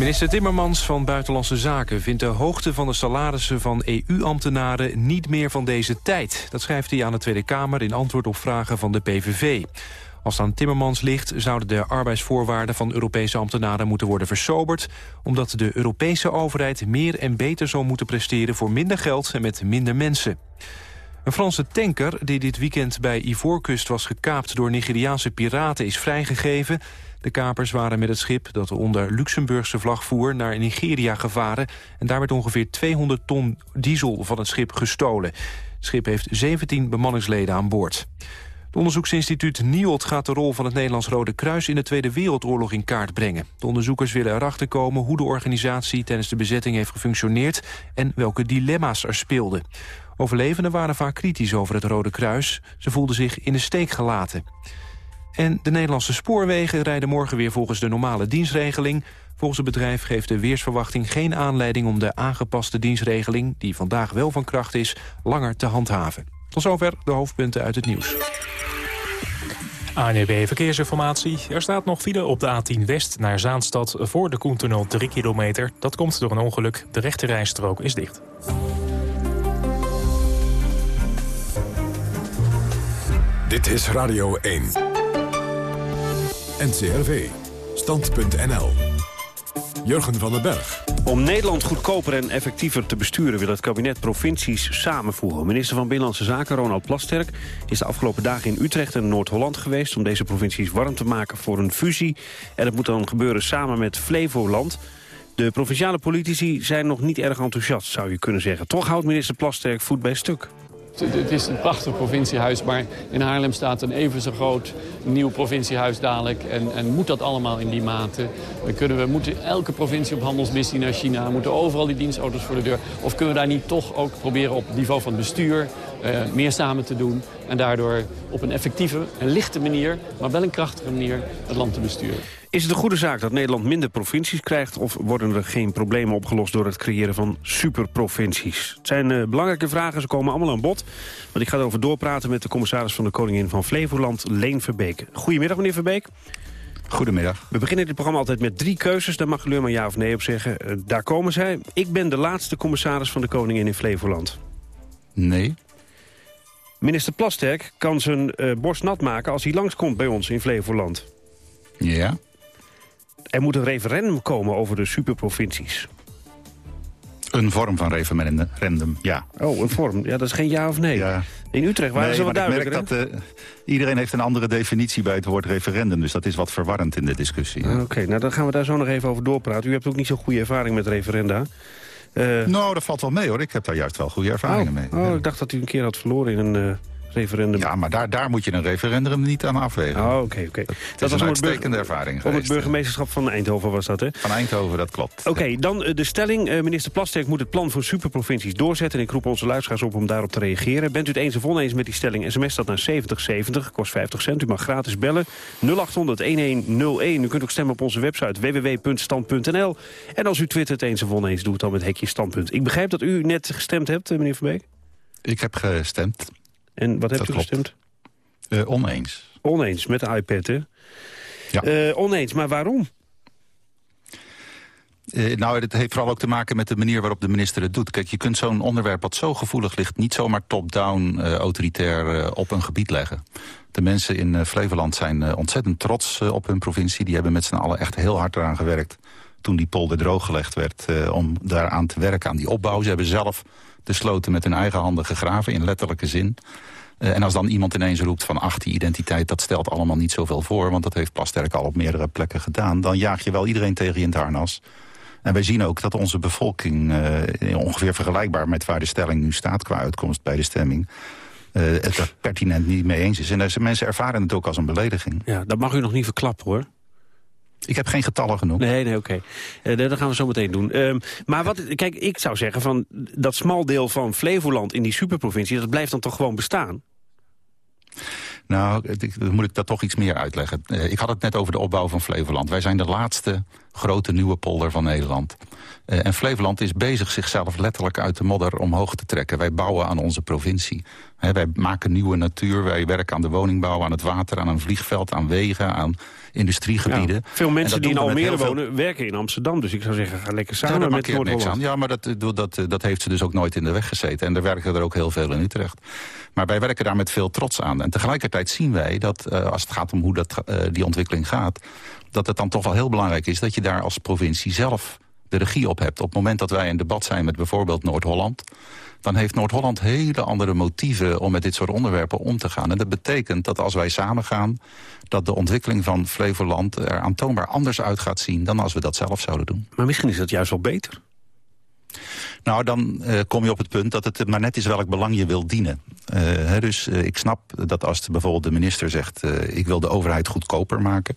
Minister Timmermans van Buitenlandse Zaken vindt de hoogte van de salarissen van EU-ambtenaren niet meer van deze tijd. Dat schrijft hij aan de Tweede Kamer in antwoord op vragen van de PVV. Als het aan Timmermans ligt, zouden de arbeidsvoorwaarden van Europese ambtenaren moeten worden versoberd, omdat de Europese overheid meer en beter zal moeten presteren voor minder geld en met minder mensen. Een Franse tanker die dit weekend bij Ivoorkust was gekaapt door Nigeriaanse piraten is vrijgegeven. De kapers waren met het schip dat onder Luxemburgse vlag voer naar Nigeria gevaren. En daar werd ongeveer 200 ton diesel van het schip gestolen. Het schip heeft 17 bemanningsleden aan boord. Het onderzoeksinstituut NIOD gaat de rol van het Nederlands Rode Kruis... in de Tweede Wereldoorlog in kaart brengen. De onderzoekers willen erachter komen hoe de organisatie... tijdens de bezetting heeft gefunctioneerd... en welke dilemma's er speelden. Overlevenden waren vaak kritisch over het Rode Kruis. Ze voelden zich in de steek gelaten. En de Nederlandse spoorwegen rijden morgen weer volgens de normale dienstregeling. Volgens het bedrijf geeft de weersverwachting geen aanleiding om de aangepaste dienstregeling, die vandaag wel van kracht is, langer te handhaven. Tot zover de hoofdpunten uit het nieuws. ANEB Verkeersinformatie. Er staat nog file op de A10 West naar Zaanstad voor de Koentunnel 3 kilometer. Dat komt door een ongeluk. De rechte rijstrook is dicht. Dit is Radio 1. NCRV. Stand.nl. Jurgen van den Berg. Om Nederland goedkoper en effectiever te besturen... wil het kabinet provincies samenvoegen. Minister van Binnenlandse Zaken, Ronald Plasterk... is de afgelopen dagen in Utrecht en Noord-Holland geweest... om deze provincies warm te maken voor een fusie. En dat moet dan gebeuren samen met Flevoland... De provinciale politici zijn nog niet erg enthousiast, zou je kunnen zeggen. Toch houdt minister Plasterk voet bij stuk. Het is een prachtig provinciehuis, maar in Haarlem staat een even zo groot nieuw provinciehuis dadelijk. En, en moet dat allemaal in die mate? Dan kunnen we, moeten elke provincie op handelsmissie naar China? Moeten overal die dienstauto's voor de deur? Of kunnen we daar niet toch ook proberen op het niveau van bestuur uh, meer samen te doen... en daardoor op een effectieve en lichte manier, maar wel een krachtige manier het land te besturen? Is het een goede zaak dat Nederland minder provincies krijgt... of worden er geen problemen opgelost door het creëren van superprovincies? Het zijn uh, belangrijke vragen, ze komen allemaal aan bod. Want ik ga erover doorpraten met de commissaris van de Koningin van Flevoland, Leen Verbeek. Goedemiddag, meneer Verbeek. Goedemiddag. We beginnen dit programma altijd met drie keuzes. Daar mag u maar ja of nee op zeggen. Uh, daar komen zij. Ik ben de laatste commissaris van de Koningin in Flevoland. Nee. Minister Plasterk kan zijn uh, borst nat maken als hij langskomt bij ons in Flevoland. Ja. Er moet een referendum komen over de superprovincies. Een vorm van referendum, ja. Oh, een vorm. Ja, dat is geen ja of nee. In Utrecht waren nee, ze wat maar ik merk dat uh, iedereen heeft een andere definitie bij het woord referendum. Dus dat is wat verwarrend in de discussie. Oké, okay, nou dan gaan we daar zo nog even over doorpraten. U hebt ook niet zo'n goede ervaring met referenda. Uh, nou, dat valt wel mee hoor. Ik heb daar juist wel goede ervaringen oh, mee. Oh, ik dacht dat u een keer had verloren in een... Referendum. Ja, maar daar, daar moet je een referendum niet aan afwegen. Oh, oké, oké. Dat, dat was een uitstekende ervaring Om het burgemeesterschap van Eindhoven was dat, hè? Van Eindhoven, dat klopt. Oké, okay, dan uh, de stelling. Uh, minister Plasterk moet het plan voor superprovincies doorzetten. En ik roep onze luisteraars op om daarop te reageren. Bent u het eens of oneens met die stelling? SMS dat naar 7070, kost 50 cent. U mag gratis bellen. 0800-1101. U kunt ook stemmen op onze website www.stand.nl. En als u twittert eens of oneens, doe het dan met hekje standpunt. Ik begrijp dat u net gestemd hebt, meneer Verbeek. Ik heb gestemd. En wat hebt u klopt. gestemd? Uh, oneens. Oneens, met de iPad, hè? Ja. Uh, oneens, maar waarom? Uh, nou, het heeft vooral ook te maken met de manier waarop de minister het doet. Kijk, je kunt zo'n onderwerp wat zo gevoelig ligt... niet zomaar top-down autoritair op een gebied leggen. De mensen in Flevoland zijn ontzettend trots op hun provincie. Die hebben met z'n allen echt heel hard eraan gewerkt... toen die polder drooggelegd werd, om daaraan te werken, aan die opbouw. Ze hebben zelf de sloten met hun eigen handen gegraven, in letterlijke zin. Uh, en als dan iemand ineens roept van ach, die identiteit, dat stelt allemaal niet zoveel voor... want dat heeft Plasterk al op meerdere plekken gedaan... dan jaag je wel iedereen tegen je in het harnas. En wij zien ook dat onze bevolking, uh, ongeveer vergelijkbaar met waar de stelling nu staat... qua uitkomst bij de stemming, uh, het er pertinent niet mee eens is. En mensen ervaren het ook als een belediging. Ja, dat mag u nog niet verklappen, hoor. Ik heb geen getallen genoeg. Nee, nee, oké. Okay. Uh, dat gaan we zo meteen doen. Uh, maar wat, kijk, ik zou zeggen van dat smal deel van Flevoland in die superprovincie... dat blijft dan toch gewoon bestaan? Nou, dan moet ik dat toch iets meer uitleggen. Uh, ik had het net over de opbouw van Flevoland. Wij zijn de laatste grote nieuwe polder van Nederland. Uh, en Flevoland is bezig zichzelf letterlijk uit de modder omhoog te trekken. Wij bouwen aan onze provincie. He, wij maken nieuwe natuur, wij werken aan de woningbouw, aan het water... aan een vliegveld, aan wegen, aan industriegebieden. Ja, veel mensen die in Almere wonen veel... werken in Amsterdam. Dus ik zou zeggen, ga lekker samen ja, met Noord-Holland. Ja, maar dat, dat, dat heeft ze dus ook nooit in de weg gezeten. En er werken er ook heel veel in Utrecht. Maar wij werken daar met veel trots aan. En tegelijkertijd zien wij dat, uh, als het gaat om hoe dat, uh, die ontwikkeling gaat... dat het dan toch wel heel belangrijk is dat je daar als provincie zelf de regie op hebt. Op het moment dat wij in debat zijn met bijvoorbeeld Noord-Holland... dan heeft Noord-Holland hele andere motieven om met dit soort onderwerpen om te gaan. En dat betekent dat als wij samen gaan... dat de ontwikkeling van Flevoland er aantoonbaar anders uit gaat zien... dan als we dat zelf zouden doen. Maar misschien is dat juist wel beter. Nou, dan uh, kom je op het punt dat het maar net is welk belang je wil dienen. Uh, hè, dus uh, ik snap dat als de, bijvoorbeeld de minister zegt... ik wil de overheid goedkoper maken...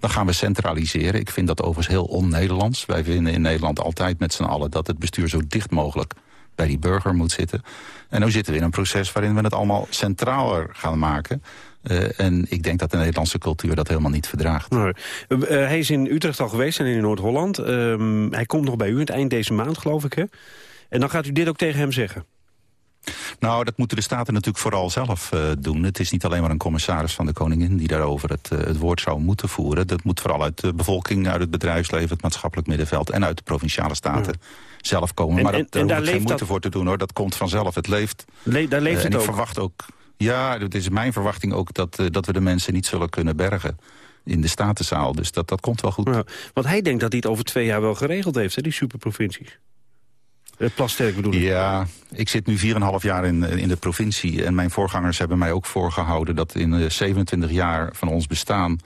Dan gaan we centraliseren. Ik vind dat overigens heel on-Nederlands. Wij vinden in Nederland altijd met z'n allen dat het bestuur zo dicht mogelijk bij die burger moet zitten. En nu zitten we in een proces waarin we het allemaal centraler gaan maken. Uh, en ik denk dat de Nederlandse cultuur dat helemaal niet verdraagt. Nee. Uh, uh, hij is in Utrecht al geweest en in Noord-Holland. hij komt nog bij u het eind deze maand, geloof ik. Hè? En dan gaat u dit ook tegen hem zeggen? Nou, dat moeten de Staten natuurlijk vooral zelf uh, doen. Het is niet alleen maar een commissaris van de koningin... die daarover het, uh, het woord zou moeten voeren. Dat moet vooral uit de bevolking, uit het bedrijfsleven... het maatschappelijk middenveld en uit de provinciale staten ja. Zelf komen. En, maar dat, en, en daar leeft geen moeite dat... voor te doen, hoor. Dat komt vanzelf. Het leeft. Le daar leeft uh, het ook. ik verwacht ook... Ja, het is mijn verwachting ook dat, dat we de mensen niet zullen kunnen bergen in de Statenzaal. Dus dat, dat komt wel goed. Ja, want hij denkt dat hij het over twee jaar wel geregeld heeft, hè, die superprovincies. Het Plasterk bedoel ik. Ja, ik zit nu 4,5 jaar in, in de provincie. En mijn voorgangers hebben mij ook voorgehouden... dat in de 27 jaar van ons bestaan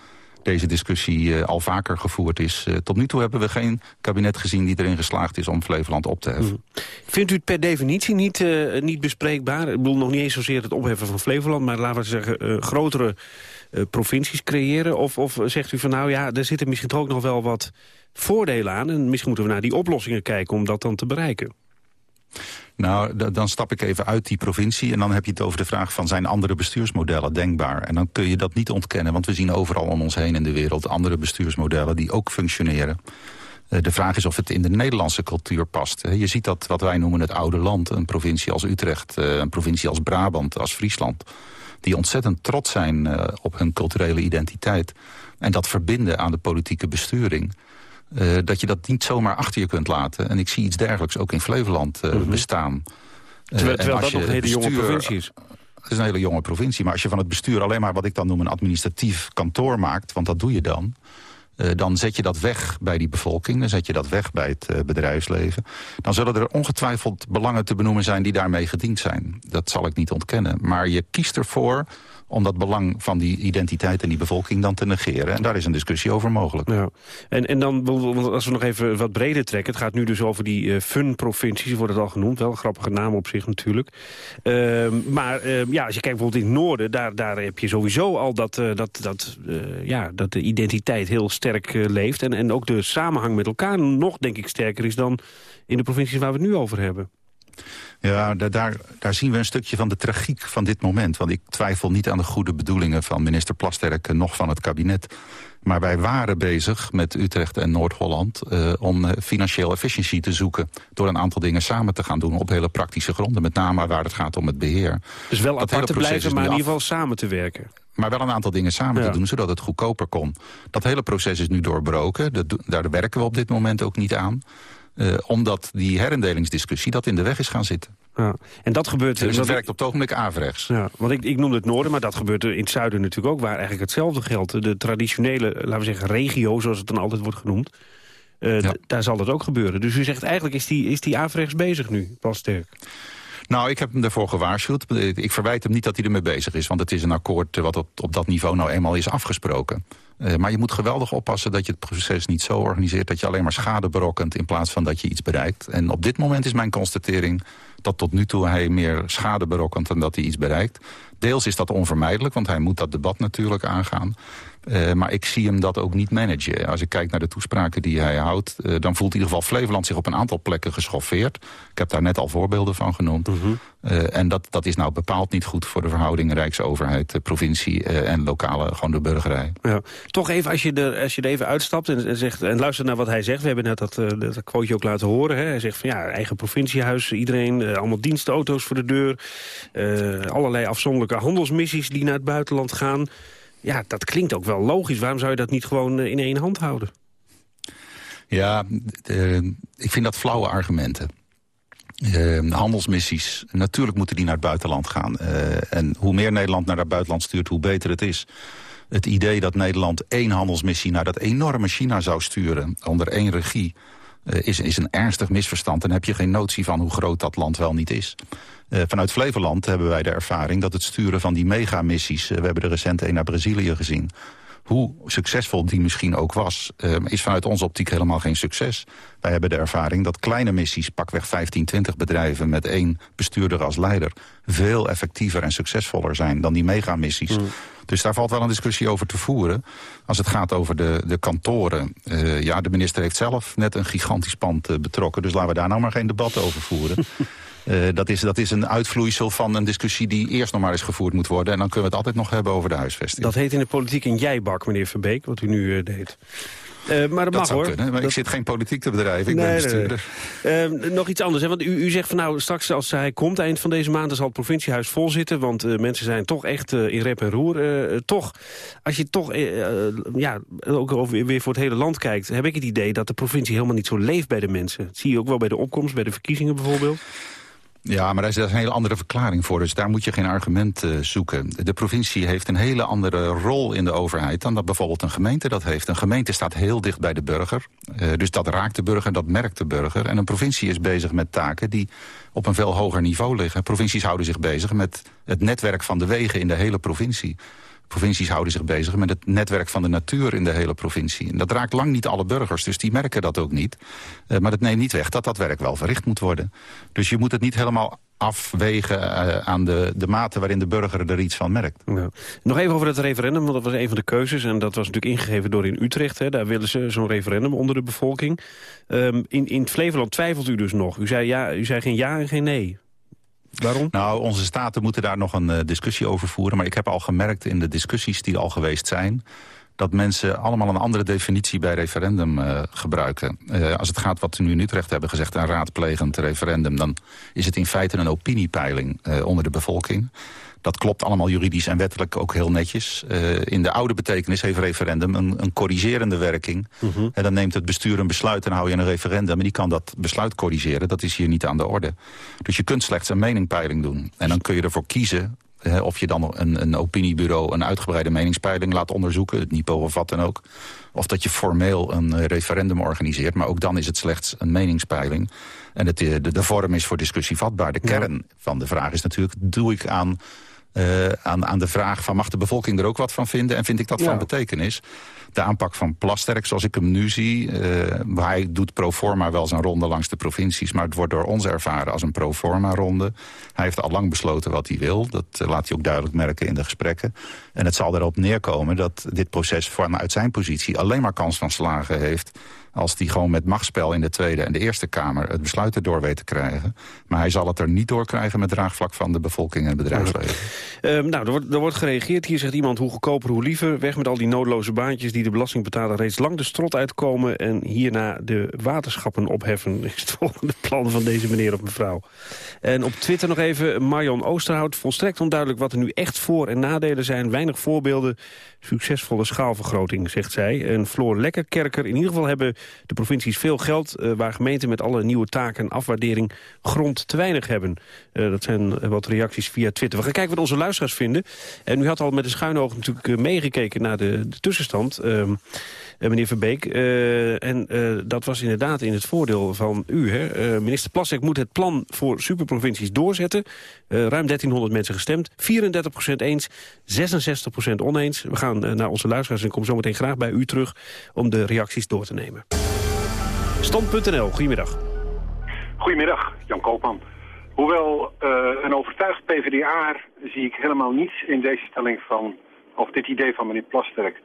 deze discussie uh, al vaker gevoerd is. Uh, tot nu toe hebben we geen kabinet gezien die erin geslaagd is om Flevoland op te heffen. Mm. Vindt u het per definitie niet, uh, niet bespreekbaar? Ik bedoel nog niet eens zozeer het opheffen van Flevoland... maar laten we zeggen grotere provincies creëren? Of, of zegt u van nou ja, er zitten misschien toch ook nog wel wat voordelen aan... en misschien moeten we naar die oplossingen kijken om dat dan te bereiken? Nou, dan stap ik even uit die provincie... en dan heb je het over de vraag van zijn andere bestuursmodellen denkbaar. En dan kun je dat niet ontkennen, want we zien overal om ons heen in de wereld... andere bestuursmodellen die ook functioneren. De vraag is of het in de Nederlandse cultuur past. Je ziet dat wat wij noemen het oude land, een provincie als Utrecht... een provincie als Brabant, als Friesland... die ontzettend trots zijn op hun culturele identiteit... en dat verbinden aan de politieke besturing... Uh, dat je dat niet zomaar achter je kunt laten. En ik zie iets dergelijks ook in Flevoland uh, mm -hmm. bestaan. Uh, terwijl terwijl dat nog een hele bestuur, jonge provincie is. Het is een hele jonge provincie. Maar als je van het bestuur alleen maar wat ik dan noem een administratief kantoor maakt... want dat doe je dan... Uh, dan zet je dat weg bij die bevolking, dan zet je dat weg bij het uh, bedrijfsleven. Dan zullen er ongetwijfeld belangen te benoemen zijn die daarmee gediend zijn. Dat zal ik niet ontkennen. Maar je kiest ervoor om dat belang van die identiteit en die bevolking dan te negeren. En daar is een discussie over mogelijk. Ja. En, en dan, als we nog even wat breder trekken... het gaat nu dus over die uh, fun-provincies, wordt het al genoemd. Wel een grappige naam op zich natuurlijk. Uh, maar uh, ja, als je kijkt bijvoorbeeld in het noorden... daar, daar heb je sowieso al dat, uh, dat, dat, ja, dat de identiteit heel sterk leeft. En, en ook de samenhang met elkaar nog, denk ik, sterker is... dan in de provincies waar we het nu over hebben. Ja, daar, daar zien we een stukje van de tragiek van dit moment. Want ik twijfel niet aan de goede bedoelingen van minister Plasterk... nog van het kabinet. Maar wij waren bezig met Utrecht en Noord-Holland... Uh, om uh, financieel efficiëntie te zoeken... door een aantal dingen samen te gaan doen op hele praktische gronden. Met name waar het gaat om het beheer. Dus wel apart te blijven, maar in ieder geval samen te werken. Maar wel een aantal dingen samen ja. te doen, zodat het goedkoper kon. Dat hele proces is nu doorbroken. Dat, daar werken we op dit moment ook niet aan. Uh, omdat die herindelingsdiscussie dat in de weg is gaan zitten. Ja. En dat gebeurt... Dus het werkt op het ogenblik averechts. Ja, want ik, ik noemde het noorden, maar dat gebeurt in het zuiden natuurlijk ook... waar eigenlijk hetzelfde geldt. De traditionele, laten we zeggen, regio, zoals het dan altijd wordt genoemd... Uh, ja. daar zal dat ook gebeuren. Dus u zegt eigenlijk is die, is die averechts bezig nu, pas sterk. Nou, ik heb hem ervoor gewaarschuwd. Ik verwijt hem niet dat hij ermee bezig is. Want het is een akkoord wat op, op dat niveau nou eenmaal is afgesproken. Uh, maar je moet geweldig oppassen dat je het proces niet zo organiseert... dat je alleen maar schade berokkent in plaats van dat je iets bereikt. En op dit moment is mijn constatering dat tot nu toe hij meer schade berokkent... dan dat hij iets bereikt. Deels is dat onvermijdelijk, want hij moet dat debat natuurlijk aangaan. Uh, maar ik zie hem dat ook niet managen. Als ik kijk naar de toespraken die hij houdt... Uh, dan voelt in ieder geval Flevoland zich op een aantal plekken geschoffeerd. Ik heb daar net al voorbeelden van genoemd. Uh -huh. uh, en dat, dat is nou bepaald niet goed voor de verhoudingen Rijksoverheid, provincie en lokale, gewoon de burgerij. Ja. Toch even, als je, er, als je er even uitstapt en, en, zegt, en luistert naar wat hij zegt. We hebben net dat, dat quoteje ook laten horen. Hè. Hij zegt van ja, eigen provinciehuis, iedereen, allemaal dienstauto's voor de deur. allerlei afzonderlijke handelsmissies die naar het buitenland gaan. Ja, dat klinkt ook wel logisch. Waarom zou je dat niet gewoon in één hand houden? Ja, uh, ik vind dat flauwe argumenten. Uh, handelsmissies, natuurlijk moeten die naar het buitenland gaan. En hoe meer Nederland naar het buitenland stuurt, hoe beter het is. Het idee dat Nederland één handelsmissie naar dat enorme China zou sturen... onder één regie, is, is een ernstig misverstand. Dan heb je geen notie van hoe groot dat land wel niet is. Uh, vanuit Flevoland hebben wij de ervaring dat het sturen van die megamissies... Uh, we hebben er recent een naar Brazilië gezien... hoe succesvol die misschien ook was, uh, is vanuit onze optiek helemaal geen succes. Wij hebben de ervaring dat kleine missies, pakweg 15, 20 bedrijven... met één bestuurder als leider, veel effectiever en succesvoller zijn... dan die megamissies. Mm. Dus daar valt wel een discussie over te voeren. Als het gaat over de, de kantoren. Uh, ja, de minister heeft zelf net een gigantisch pand uh, betrokken. Dus laten we daar nou maar geen debat over voeren. *laughs* Uh, dat, is, dat is een uitvloeisel van een discussie die eerst nog maar eens gevoerd moet worden. En dan kunnen we het altijd nog hebben over de huisvesting. Dat heet in de politiek een jijbak, meneer Verbeek, wat u nu uh, deed. Uh, maar dat, dat mag hoor. Kunnen, maar dat... ik zit geen politiek te bedrijven, ik nee, ben bestuurder. Nee, nee. Uh, nog iets anders, hè? want u, u zegt van nou straks als hij komt eind van deze maand... dan zal het provinciehuis vol zitten, want uh, mensen zijn toch echt in rep en roer. toch, als je toch ja, ook over, weer voor het hele land kijkt... heb ik het idee dat de provincie helemaal niet zo leeft bij de mensen. Dat zie je ook wel bij de opkomst, bij de verkiezingen bijvoorbeeld. Ja, maar daar is een hele andere verklaring voor. Dus daar moet je geen argument uh, zoeken. De provincie heeft een hele andere rol in de overheid... dan dat bijvoorbeeld een gemeente dat heeft. Een gemeente staat heel dicht bij de burger. Uh, dus dat raakt de burger, dat merkt de burger. En een provincie is bezig met taken die op een veel hoger niveau liggen. Provincies houden zich bezig met het netwerk van de wegen in de hele provincie. Provincies houden zich bezig met het netwerk van de natuur in de hele provincie. En dat raakt lang niet alle burgers, dus die merken dat ook niet. Uh, maar dat neemt niet weg dat dat werk wel verricht moet worden. Dus je moet het niet helemaal afwegen uh, aan de, de mate waarin de burger er iets van merkt. Nog even over het referendum, want dat was een van de keuzes... en dat was natuurlijk ingegeven door in Utrecht. Hè. Daar willen ze zo'n referendum onder de bevolking. Um, in, in Flevoland twijfelt u dus nog. U zei, ja, u zei geen ja en geen nee. Waarom? Nou, onze staten moeten daar nog een uh, discussie over voeren. Maar ik heb al gemerkt in de discussies die al geweest zijn... dat mensen allemaal een andere definitie bij referendum uh, gebruiken. Uh, als het gaat wat we nu in Utrecht hebben gezegd... een raadplegend referendum... dan is het in feite een opiniepeiling onder de bevolking. Dat klopt allemaal juridisch en wettelijk ook heel netjes. Uh, in de oude betekenis heeft referendum een, een corrigerende werking. Uh -huh. En dan neemt het bestuur een besluit en hou je een referendum... en die kan dat besluit corrigeren. Dat is hier niet aan de orde. Dus je kunt slechts een meningpeiling doen. En dan kun je ervoor kiezen eh, of je dan een, een opiniebureau een uitgebreide meningspeiling laat onderzoeken, het NIPO of wat dan ook. Of dat je formeel een eh, referendum organiseert, maar ook dan is het slechts een meningspeiling. En het, de, de vorm is voor discussie vatbaar. De kern van de vraag is natuurlijk, doe ik aan, aan, aan de vraag van mag de bevolking er ook wat van vinden en vind ik dat van betekenis? de aanpak van Plasterk, zoals ik hem nu zie... Uh, hij doet pro forma wel zijn ronde langs de provincies... maar het wordt door ons ervaren als een pro forma ronde. Hij heeft al lang besloten wat hij wil. Dat eh, laat hij ook duidelijk merken in de gesprekken. En het zal erop neerkomen dat dit proces vanuit zijn positie... alleen maar kans van slagen heeft als die gewoon met machtsspel in de Tweede en de Eerste Kamer het besluit erdoor weet te krijgen. Maar hij zal het er niet door krijgen met draagvlak van de bevolking en het bedrijfsleven. Ehm, nou, er wordt, er wordt gereageerd. Hier zegt iemand hoe goedkoper, hoe liever. Weg met al die noodloze baantjes die de belastingbetaler reeds lang de strot uitkomen... en hierna de waterschappen opheffen, *laughs* is het volgende plan van deze meneer of mevrouw. En op Twitter nog even Marion Oosterhout. Volstrekt onduidelijk wat er nu echt voor- en nadelen zijn. Weinig voorbeelden. Succesvolle schaalvergroting, zegt zij. En Floor Lekkerkerker. In ieder geval hebben de provincies veel geld... Uh, waar gemeenten met alle nieuwe taken en afwaardering grond te weinig hebben. Uh, dat zijn wat reacties via Twitter. We gaan kijken wat onze luisteraars vinden. En u had al met een schuin oog natuurlijk uh, meegekeken naar de, de tussenstand... Ehm, meneer Verbeek. Uh, en dat was inderdaad in het voordeel van u. Hè? Minister Plassek moet het plan voor superprovincies doorzetten. ruim 1300 mensen gestemd. 34% eens, 66% oneens. We gaan naar onze luisteraars en kom zometeen graag bij u terug... om de reacties door te nemen. Stand.nl, goedemiddag. Goedemiddag, Jan Koopman. Hoewel een overtuigd PvdA zie ik helemaal niets in deze stelling van... of dit idee van meneer Plasterk...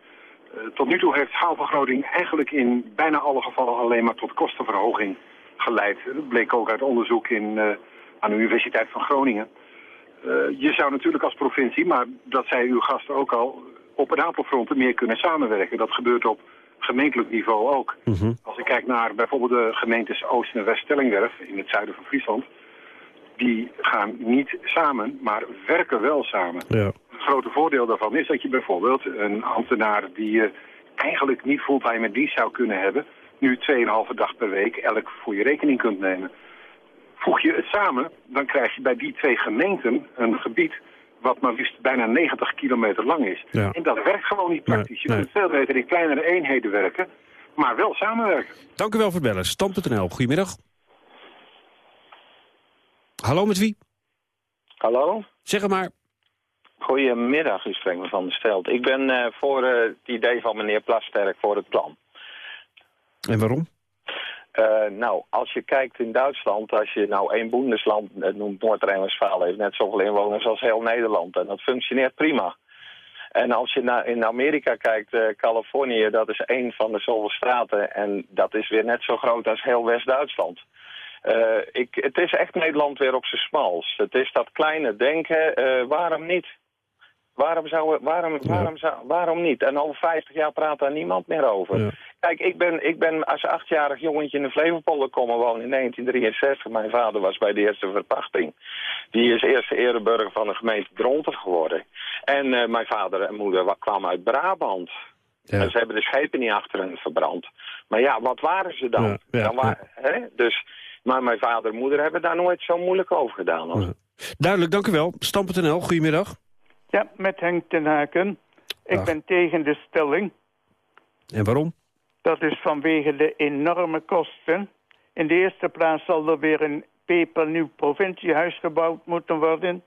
Uh, tot nu toe heeft schaalvergroting eigenlijk in bijna alle gevallen alleen maar tot kostenverhoging geleid. Dat bleek ook uit onderzoek in, uh, aan de Universiteit van Groningen. Je zou natuurlijk als provincie, maar dat zei uw gast ook al, op een aantal fronten meer kunnen samenwerken. Dat gebeurt op gemeentelijk niveau ook. Mm -hmm. Als ik kijk naar bijvoorbeeld de gemeentes Oost- en West-Stellingwerf in het zuiden van Friesland. Die gaan niet samen, maar werken wel samen. Ja. Het grote voordeel daarvan is dat je bijvoorbeeld een ambtenaar die je eigenlijk niet fulltime met dienst zou kunnen hebben, nu 2,5 dag per week elk voor je rekening kunt nemen. Voeg je het samen, dan krijg je bij die twee gemeenten een gebied wat maar liefst bijna 90 kilometer lang is. Ja. En dat werkt gewoon niet praktisch. Je Nee, kunt veel beter in kleinere eenheden werken, maar wel samenwerken. Dank u wel voor het bellen. Stand.nl, goedemiddag. Hallo, met wie? Hallo? Zeg het maar. Goedemiddag, u spreekt me van de Stelt. Ik ben eh, voor eh, het idee van meneer Plasterk voor het plan. En waarom? Eh, nou, als je kijkt in Duitsland, als je nou één Bundesland het noemt, Noord-Rijn-Westfalen heeft net zoveel inwoners als heel Nederland. En dat functioneert prima. En als je naar in Amerika kijkt, eh, Californië, dat is één van de zoveel straten. En dat is weer net zo groot als heel West-Duitsland. Eh, ik, het is echt Nederland weer op zijn smals. Het is dat kleine denken, eh, waarom niet? Waarom, zou, waarom, waarom, zou, waarom niet? En over 50 jaar praat daar niemand meer over. Kijk, ik ben, ik ben als achtjarig jongetje in de Flevopolder komen wonen in 1963. Mijn vader was bij de eerste verpachting. Die is eerste ereburger van de gemeente Dronten geworden. En uh, mijn vader en moeder kwamen uit Brabant. Ja. En ze hebben de schepen niet achter hen verbrand. Maar ja, wat waren ze dan? Ja, ja, dan wa hè? Dus, maar mijn vader en moeder hebben daar nooit zo moeilijk over gedaan. Hoor. Duidelijk, dank u wel. Stam.nl, goedemiddag. Ja, met Henk ten Haken. Ik ben tegen de stelling. En waarom? Dat is vanwege de enorme kosten. In de eerste plaats zal er weer een pepernieuw provinciehuis gebouwd moeten worden.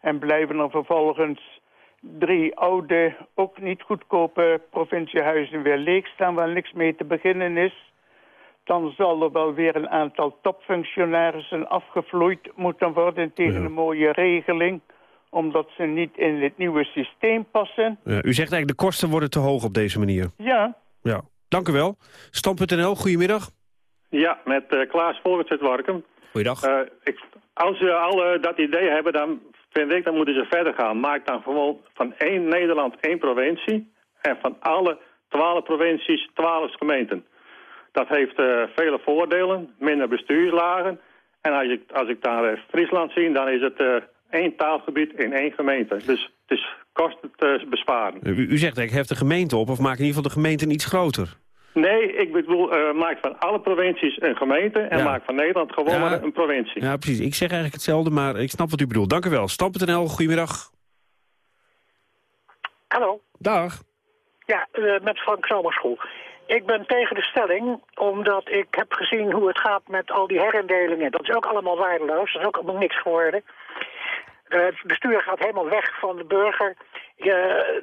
En blijven er vervolgens drie oude, ook niet goedkope provinciehuizen weer leeg staan waar niks mee te beginnen is. Dan zal er wel weer een aantal topfunctionarissen afgevloeid moeten worden tegen een mooie regeling omdat ze niet in het nieuwe systeem passen. Ja, u zegt eigenlijk de kosten worden te hoog op deze manier. Ja, Ja, dank u wel. Stam.nl, goedemiddag. Ja, met eh, Klaas Volkers uit Warkum. Goeiedag. Eh, ik, als ze al eh, dat idee hebben, dan vind ik, dan moeten ze verder gaan. Maak dan gewoon van één Nederland één provincie. En van alle twaalf provincies twaalf gemeenten. Dat heeft vele voordelen, minder bestuurslagen. En als ik, als ik daar Friesland zie, dan is het één taalgebied in één gemeente. Dus het is kosten te besparen. U, u zegt eigenlijk, heft de gemeente op of maak in ieder geval de gemeenten iets groter. Nee, ik bedoel, eh, maak van alle provincies een gemeente... en Ja. maak van Nederland gewoon Ja. maar een provincie. Ja, precies. Ik zeg eigenlijk hetzelfde, maar ik snap wat u bedoelt. Dank u wel. Stam.nl, goedemiddag. Hallo. Dag. Ja, uh, met Frank Zomerschool. Ik ben tegen de stelling, omdat ik heb gezien hoe het gaat met al die herindelingen. Dat is ook allemaal waardeloos, dat is ook allemaal niks geworden. Het bestuur gaat helemaal weg van de burger. Je,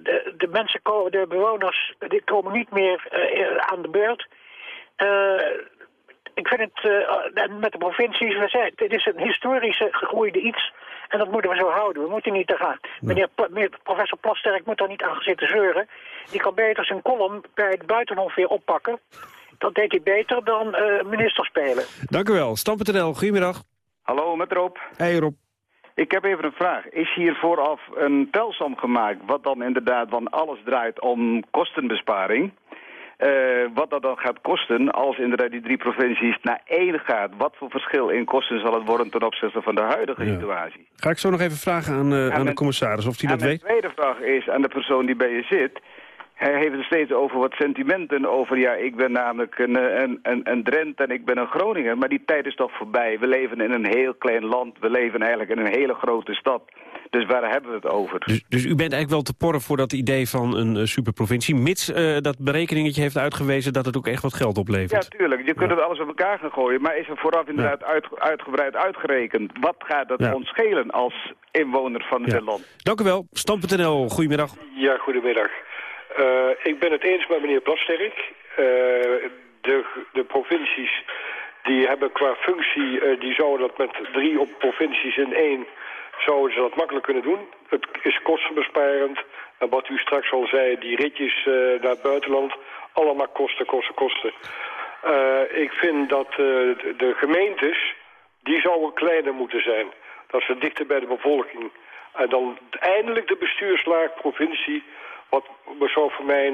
de, de, mensen de bewoners, die komen niet meer uh, aan de beurt. Uh, ik vind het, uh, met de provincies, we zeggen, het is een historische gegroeide iets. En dat moeten we zo houden. We moeten niet te gaan. Meneer, meneer, professor Plasterk moet daar niet aan zitten zeuren. Die kan beter zijn column bij het buitenhof weer oppakken. Dat deed hij beter dan uh, minister spelen. Dank u wel. Stam.nl, goedemiddag. Hallo, met Rob. Hey Rob. Ik heb even een vraag. Is hier vooraf een telsom gemaakt... wat dan inderdaad van alles draait om kostenbesparing... Uh, wat dat dan gaat kosten als inderdaad die drie provincies naar één gaat. Wat voor verschil in kosten zal het worden ten opzichte van de huidige ja. situatie? Ga ik zo nog even vragen aan, uh, aan mijn, de commissaris of hij dat weet. de tweede vraag is aan de persoon die bij je zit. Hij heeft het steeds over wat sentimenten over... ja, ik ben namelijk een, een, een, een Drent en ik ben een Groninger. Maar die tijd is toch voorbij. We leven in een heel klein land. We leven eigenlijk in een hele grote stad. Dus waar hebben we het over? Dus, dus u bent eigenlijk wel te porren voor dat idee van een uh, superprovincie... mits uh, dat berekeningetje heeft uitgewezen dat het ook echt wat geld oplevert. Ja, tuurlijk. Je kunt ja. het alles op elkaar gaan gooien. Maar is er vooraf inderdaad ja. uit, uitgebreid uitgerekend... wat gaat dat ja. ons schelen als inwoner van dit land? Dank u wel. Stam.nl, goedemiddag. Ja, goedemiddag. Uh, ik ben het eens met meneer Plasterk. de, de provincies die hebben qua functie... die zouden dat met drie op provincies in één zouden ze dat makkelijk kunnen doen. Het is kostenbesparend. En wat u straks al zei, die ritjes naar het buitenland, allemaal kosten, kosten, kosten. Ik vind dat de gemeentes, die zouden kleiner moeten zijn. Dat ze dichter bij de bevolking. En dan eindelijk de bestuurslaag provincie, wat zou voor mij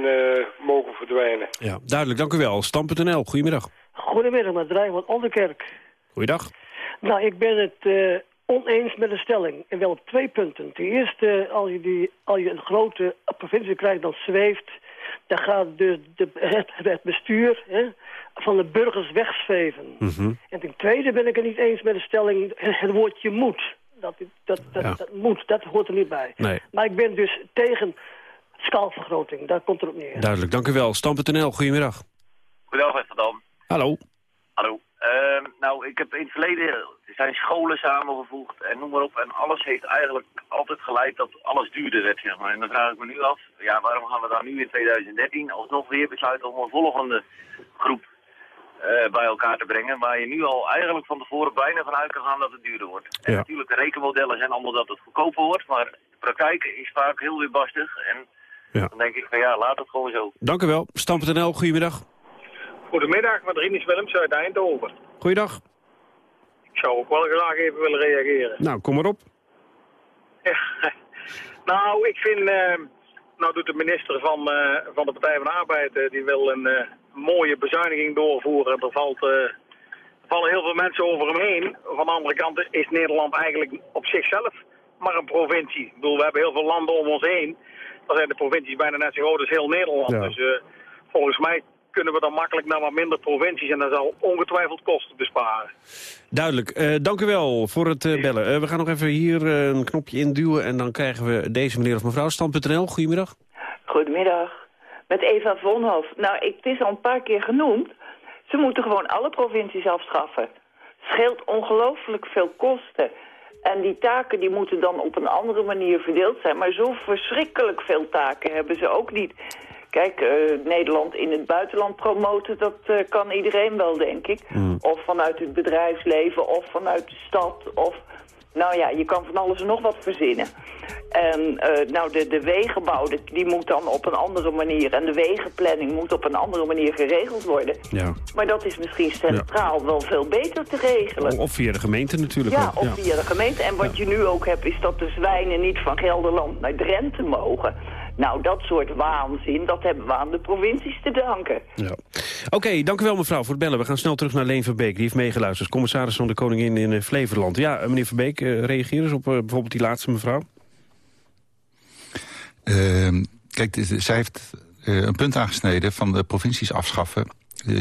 mogen verdwijnen. Ja, duidelijk, dank u wel. Stam.nl, goedemiddag. Goedemiddag, met Rijn van Onderkerk. Goeiedag. Nou, ik ben het oneens met de stelling. En wel op twee punten. Ten eerste, als je, die, als je een grote provincie krijgt, dan zweeft... dan gaat de, de, het, het bestuur hè, van de burgers wegzweven. Mm -hmm. En ten tweede ben ik het niet eens met de stelling... het woordje moet. Dat, dat, dat, ja. dat moet, dat hoort er niet bij. Nee. Maar ik ben dus tegen schaalvergroting. Daar komt het op neer. Duidelijk, dank u wel. Stam.nl, goedemiddag. Goedendag, Amsterdam. Hallo. Hallo. Uh, nou, ik heb in het verleden zijn scholen samengevoegd en noem maar op. En alles heeft eigenlijk altijd geleid dat alles duurder werd, zeg maar. En dan vraag ik me nu af, ja, waarom gaan we dan nu in 2013 alsnog weer besluiten om een volgende groep uh, bij elkaar te brengen. Waar je nu al eigenlijk van tevoren bijna vanuit kan gaan dat het duurder wordt. En natuurlijk, de rekenmodellen zijn allemaal dat het goedkoper wordt. Maar de praktijk is vaak heel weerbarstig. En Ja. dan denk ik van ja, laat het gewoon zo. Dank u wel. Stam.nl, goedemiddag. Goedemiddag, met Rinus Willems uit Eindhoven. Goeiedag. Ik zou ook wel graag even willen reageren. Nou, kom maar op. *laughs* Nou, ik vind... eh, nou doet de minister van, eh, van de Partij van de Arbeid... eh, die wil een eh, mooie bezuiniging doorvoeren. Er, valt, eh, er vallen heel veel mensen over hem heen. Van de andere kant is Nederland eigenlijk op zichzelf maar een provincie. Ik bedoel, we hebben heel veel landen om ons heen. Dan zijn de provincies bijna net zo groot als heel Nederland. Ja. Dus eh, volgens mij kunnen we dan makkelijk naar wat minder provincies... en dat zal ongetwijfeld kosten besparen. Duidelijk. Eh, dank u wel voor het eh, bellen. Eh, we gaan nog even hier een knopje induwen... en dan krijgen we deze meneer of mevrouw. Stand.nl, goedemiddag. Goedemiddag. Met Eva Vonhof. Nou, ik, het is al een paar keer genoemd. Ze moeten gewoon alle provincies afschaffen. Scheelt ongelooflijk veel kosten. En die taken die moeten dan op een andere manier verdeeld zijn. Maar zo verschrikkelijk veel taken hebben ze ook niet. Kijk, eh, Nederland in het buitenland promoten, dat eh, kan iedereen wel, denk ik. Of vanuit het bedrijfsleven, of vanuit de stad, of... Nou ja, je kan van alles en nog wat verzinnen. En eh, nou, de, de wegenbouw, die, die moet dan op een andere manier... en de wegenplanning moet op een andere manier geregeld worden. Ja. Maar dat is misschien centraal wel veel beter te regelen. Of via de gemeente natuurlijk Ja, ook. of via de gemeente. En wat je nu ook hebt, is dat de zwijnen niet van Gelderland naar Drenthe mogen. Nou, dat soort waanzin, dat hebben we aan de provincies te danken. Ja. Oké, dank u wel mevrouw voor het bellen. We gaan snel terug naar Leen Verbeek. Die heeft meegeluisterd. Commissaris van de Koningin in eh, Flevoland. Ja, eh, meneer Verbeek, eh, reageer eens op eh, bijvoorbeeld die laatste mevrouw. Ehm, kijk, zij heeft eh, een punt aangesneden van de provincies afschaffen.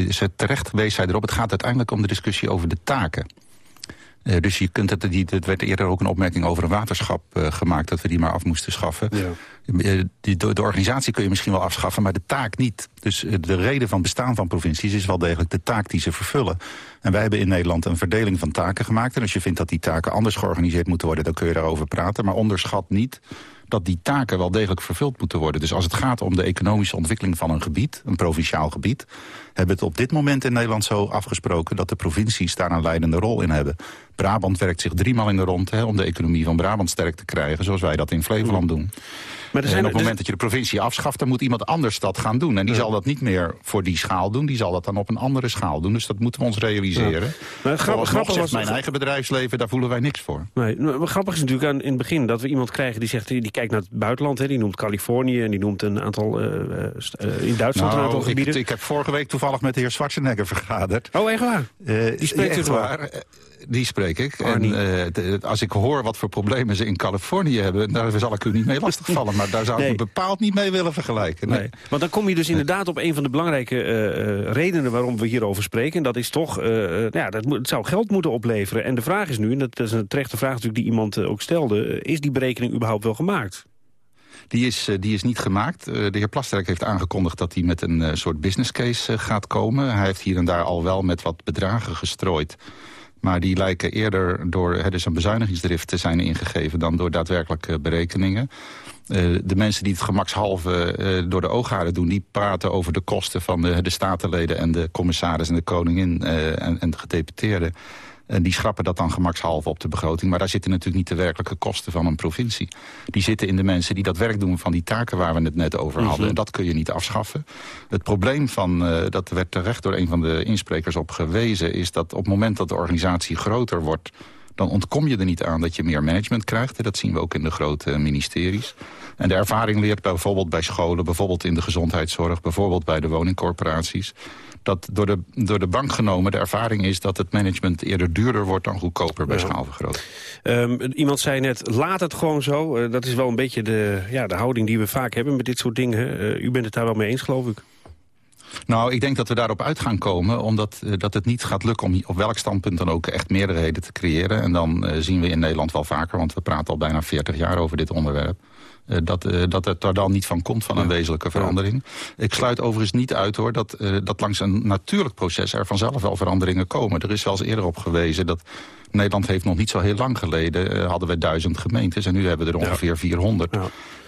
Ze terecht wees zij erop. Het gaat uiteindelijk om de discussie over de taken. Uh, dus je kunt het, die, werd eerder ook een opmerking over een waterschap uh, gemaakt... dat we die maar af moesten schaffen. Ja. Uh, die, de, de, organisatie kun je misschien wel afschaffen, maar de taak niet. Dus de reden van bestaan van provincies is wel degelijk de taak die ze vervullen. En wij hebben in Nederland een verdeling van taken gemaakt. En als je vindt dat die taken anders georganiseerd moeten worden... dan kun je daarover praten, maar onderschat niet dat die taken wel degelijk vervuld moeten worden. Dus als het gaat om de economische ontwikkeling van een gebied, een provinciaal gebied... hebben we het op dit moment in Nederland zo afgesproken... dat de provincies daar een leidende rol in hebben. Brabant werkt zich driemaal in de rond hè, om de economie van Brabant sterk te krijgen... zoals wij dat in Flevoland doen. Maar er zijn en op het moment dat je de provincie afschaft... dan moet iemand anders dat gaan doen. En die zal dat niet meer voor die schaal doen. Die zal dat dan op een andere schaal doen. Dus dat moeten we ons realiseren. Ja. Maar grappig, grappig was mijn eigen bedrijfsleven, daar voelen wij niks voor. Nee, maar grappig is natuurlijk aan, in het begin dat we iemand krijgen... die zegt, die kijkt naar het buitenland. Hè, die noemt Californië en die noemt een aantal... Uh, uh, in Duitsland nou, een aantal gebieden. Ik, ik, heb vorige week toevallig met de heer Schwarzenegger vergaderd. Oh, echt waar? Uh, die spreekt echt waar die spreek ik. En uh, als ik hoor wat voor problemen ze in Californië hebben... daar zal ik u niet mee lastigvallen. Maar daar zou ik me bepaald niet mee willen vergelijken. Nee. nee. Want dan kom je dus inderdaad op een van de belangrijke uh, redenen... waarom we hierover spreken. En dat is toch, uh, ja, dat het zou geld moeten opleveren. En de vraag is nu, en dat is een terechte vraag natuurlijk die iemand ook stelde... is die berekening überhaupt wel gemaakt? Die is, die is niet gemaakt. de heer Plasterk heeft aangekondigd dat hij met een soort business case gaat komen. Hij heeft hier en daar al wel met wat bedragen gestrooid. Maar die lijken eerder door het dus een bezuinigingsdrift te zijn ingegeven... dan door daadwerkelijke berekeningen. Uh, de mensen die het gemakshalve uh, door de oogharen doen... die praten over de kosten van de, de statenleden en de commissaris en de koningin uh, en, en de gedeputeerden. En die schrappen dat dan gemakshalve op de begroting. Maar daar zitten natuurlijk niet de werkelijke kosten van een provincie. Die zitten in de mensen die dat werk doen van die taken waar we het net over hadden. Mhm. En dat kun je niet afschaffen. Het probleem van, uh, dat werd terecht door een van de insprekers op gewezen... is dat op het moment dat de organisatie groter wordt dan ontkom je er niet aan dat je meer management krijgt. Dat zien we ook in de grote ministeries. En de ervaring leert bijvoorbeeld bij scholen, bijvoorbeeld in de gezondheidszorg... bijvoorbeeld bij de woningcorporaties dat door de, door de bank genomen de ervaring is... dat het management eerder duurder wordt dan goedkoper bij ja. schaalvergroting. Um, iemand zei net, laat het gewoon zo. Uh, dat is wel een beetje de, ja, de houding die we vaak hebben met dit soort dingen. Uh, u bent het daar wel mee eens, geloof ik? Nou, ik denk dat we daarop uit gaan komen... omdat uh, dat het niet gaat lukken om op welk standpunt dan ook echt meerderheden te creëren. En dan uh, zien we in Nederland wel vaker, want we praten al bijna 40 jaar over dit onderwerp... Uh, dat, uh, dat het er dan niet van komt van een ja. wezenlijke verandering. Ja. Ik sluit overigens niet uit hoor dat, uh, dat langs een natuurlijk proces er vanzelf wel veranderingen komen. Er is zelfs eerder op gewezen dat Nederland heeft nog niet zo heel lang geleden... hadden we duizend gemeentes en nu hebben we er ongeveer ja. 400.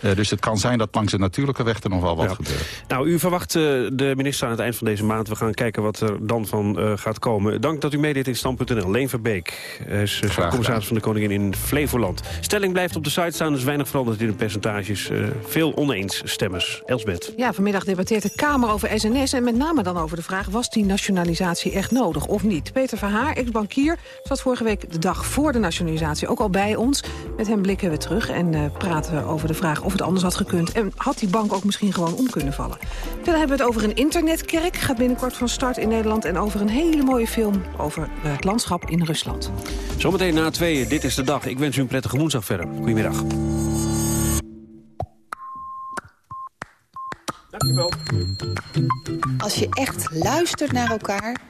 Uh, dus het kan zijn dat langs de natuurlijke weg er nog wel wat ja. gebeurt. Nou, u verwacht uh, de minister aan het eind van deze maand. We gaan kijken wat er dan van uh, gaat komen. Dank dat u meedeed in Stand.nl. Leen Verbeek is commissaris van de Koningin in Flevoland. Stelling blijft op de site staan, dus weinig veranderd in de percentages. veel oneens stemmers. Elsbeth. Ja, vanmiddag debatteert de Kamer over SNS... en met name dan over de vraag, was die nationalisatie echt nodig of niet? Peter Verhaar, ex-bankier, zat vorige week de dag voor de nationalisatie ook al bij ons. Met hem blikken we terug en praten we over de vraag of het anders had gekund. En had die bank ook misschien gewoon om kunnen vallen. Verder hebben we het over een internetkerk. Gaat binnenkort van start in Nederland. En over een hele mooie film over het landschap in Rusland. Zometeen na tweeën. Dit is de dag. Ik wens u een prettige woensdag verder. Goedemiddag. Dankjewel. Als je echt luistert naar elkaar,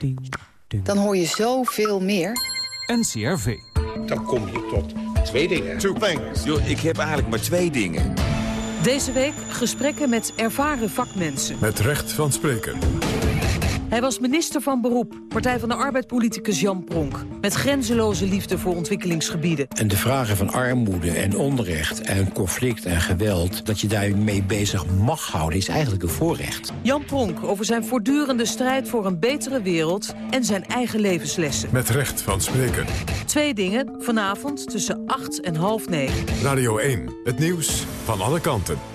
dan hoor je zoveel meer. NCRV. Dan kom je tot twee dingen. Two things. Yo, ik heb eigenlijk maar twee dingen. Deze week gesprekken met ervaren vakmensen. Met recht van spreken. Hij was minister van Beroep, Partij van de Arbeid-politicus Jan Pronk. Met grenzeloze liefde voor ontwikkelingsgebieden. En de vragen van armoede en onrecht en conflict en geweld... dat je daarmee bezig mag houden, is eigenlijk een voorrecht. Jan Pronk over zijn voortdurende strijd voor een betere wereld... en zijn eigen levenslessen. Met recht van spreken. Twee dingen, vanavond tussen 8 en half 9. Radio 1, het nieuws van alle kanten.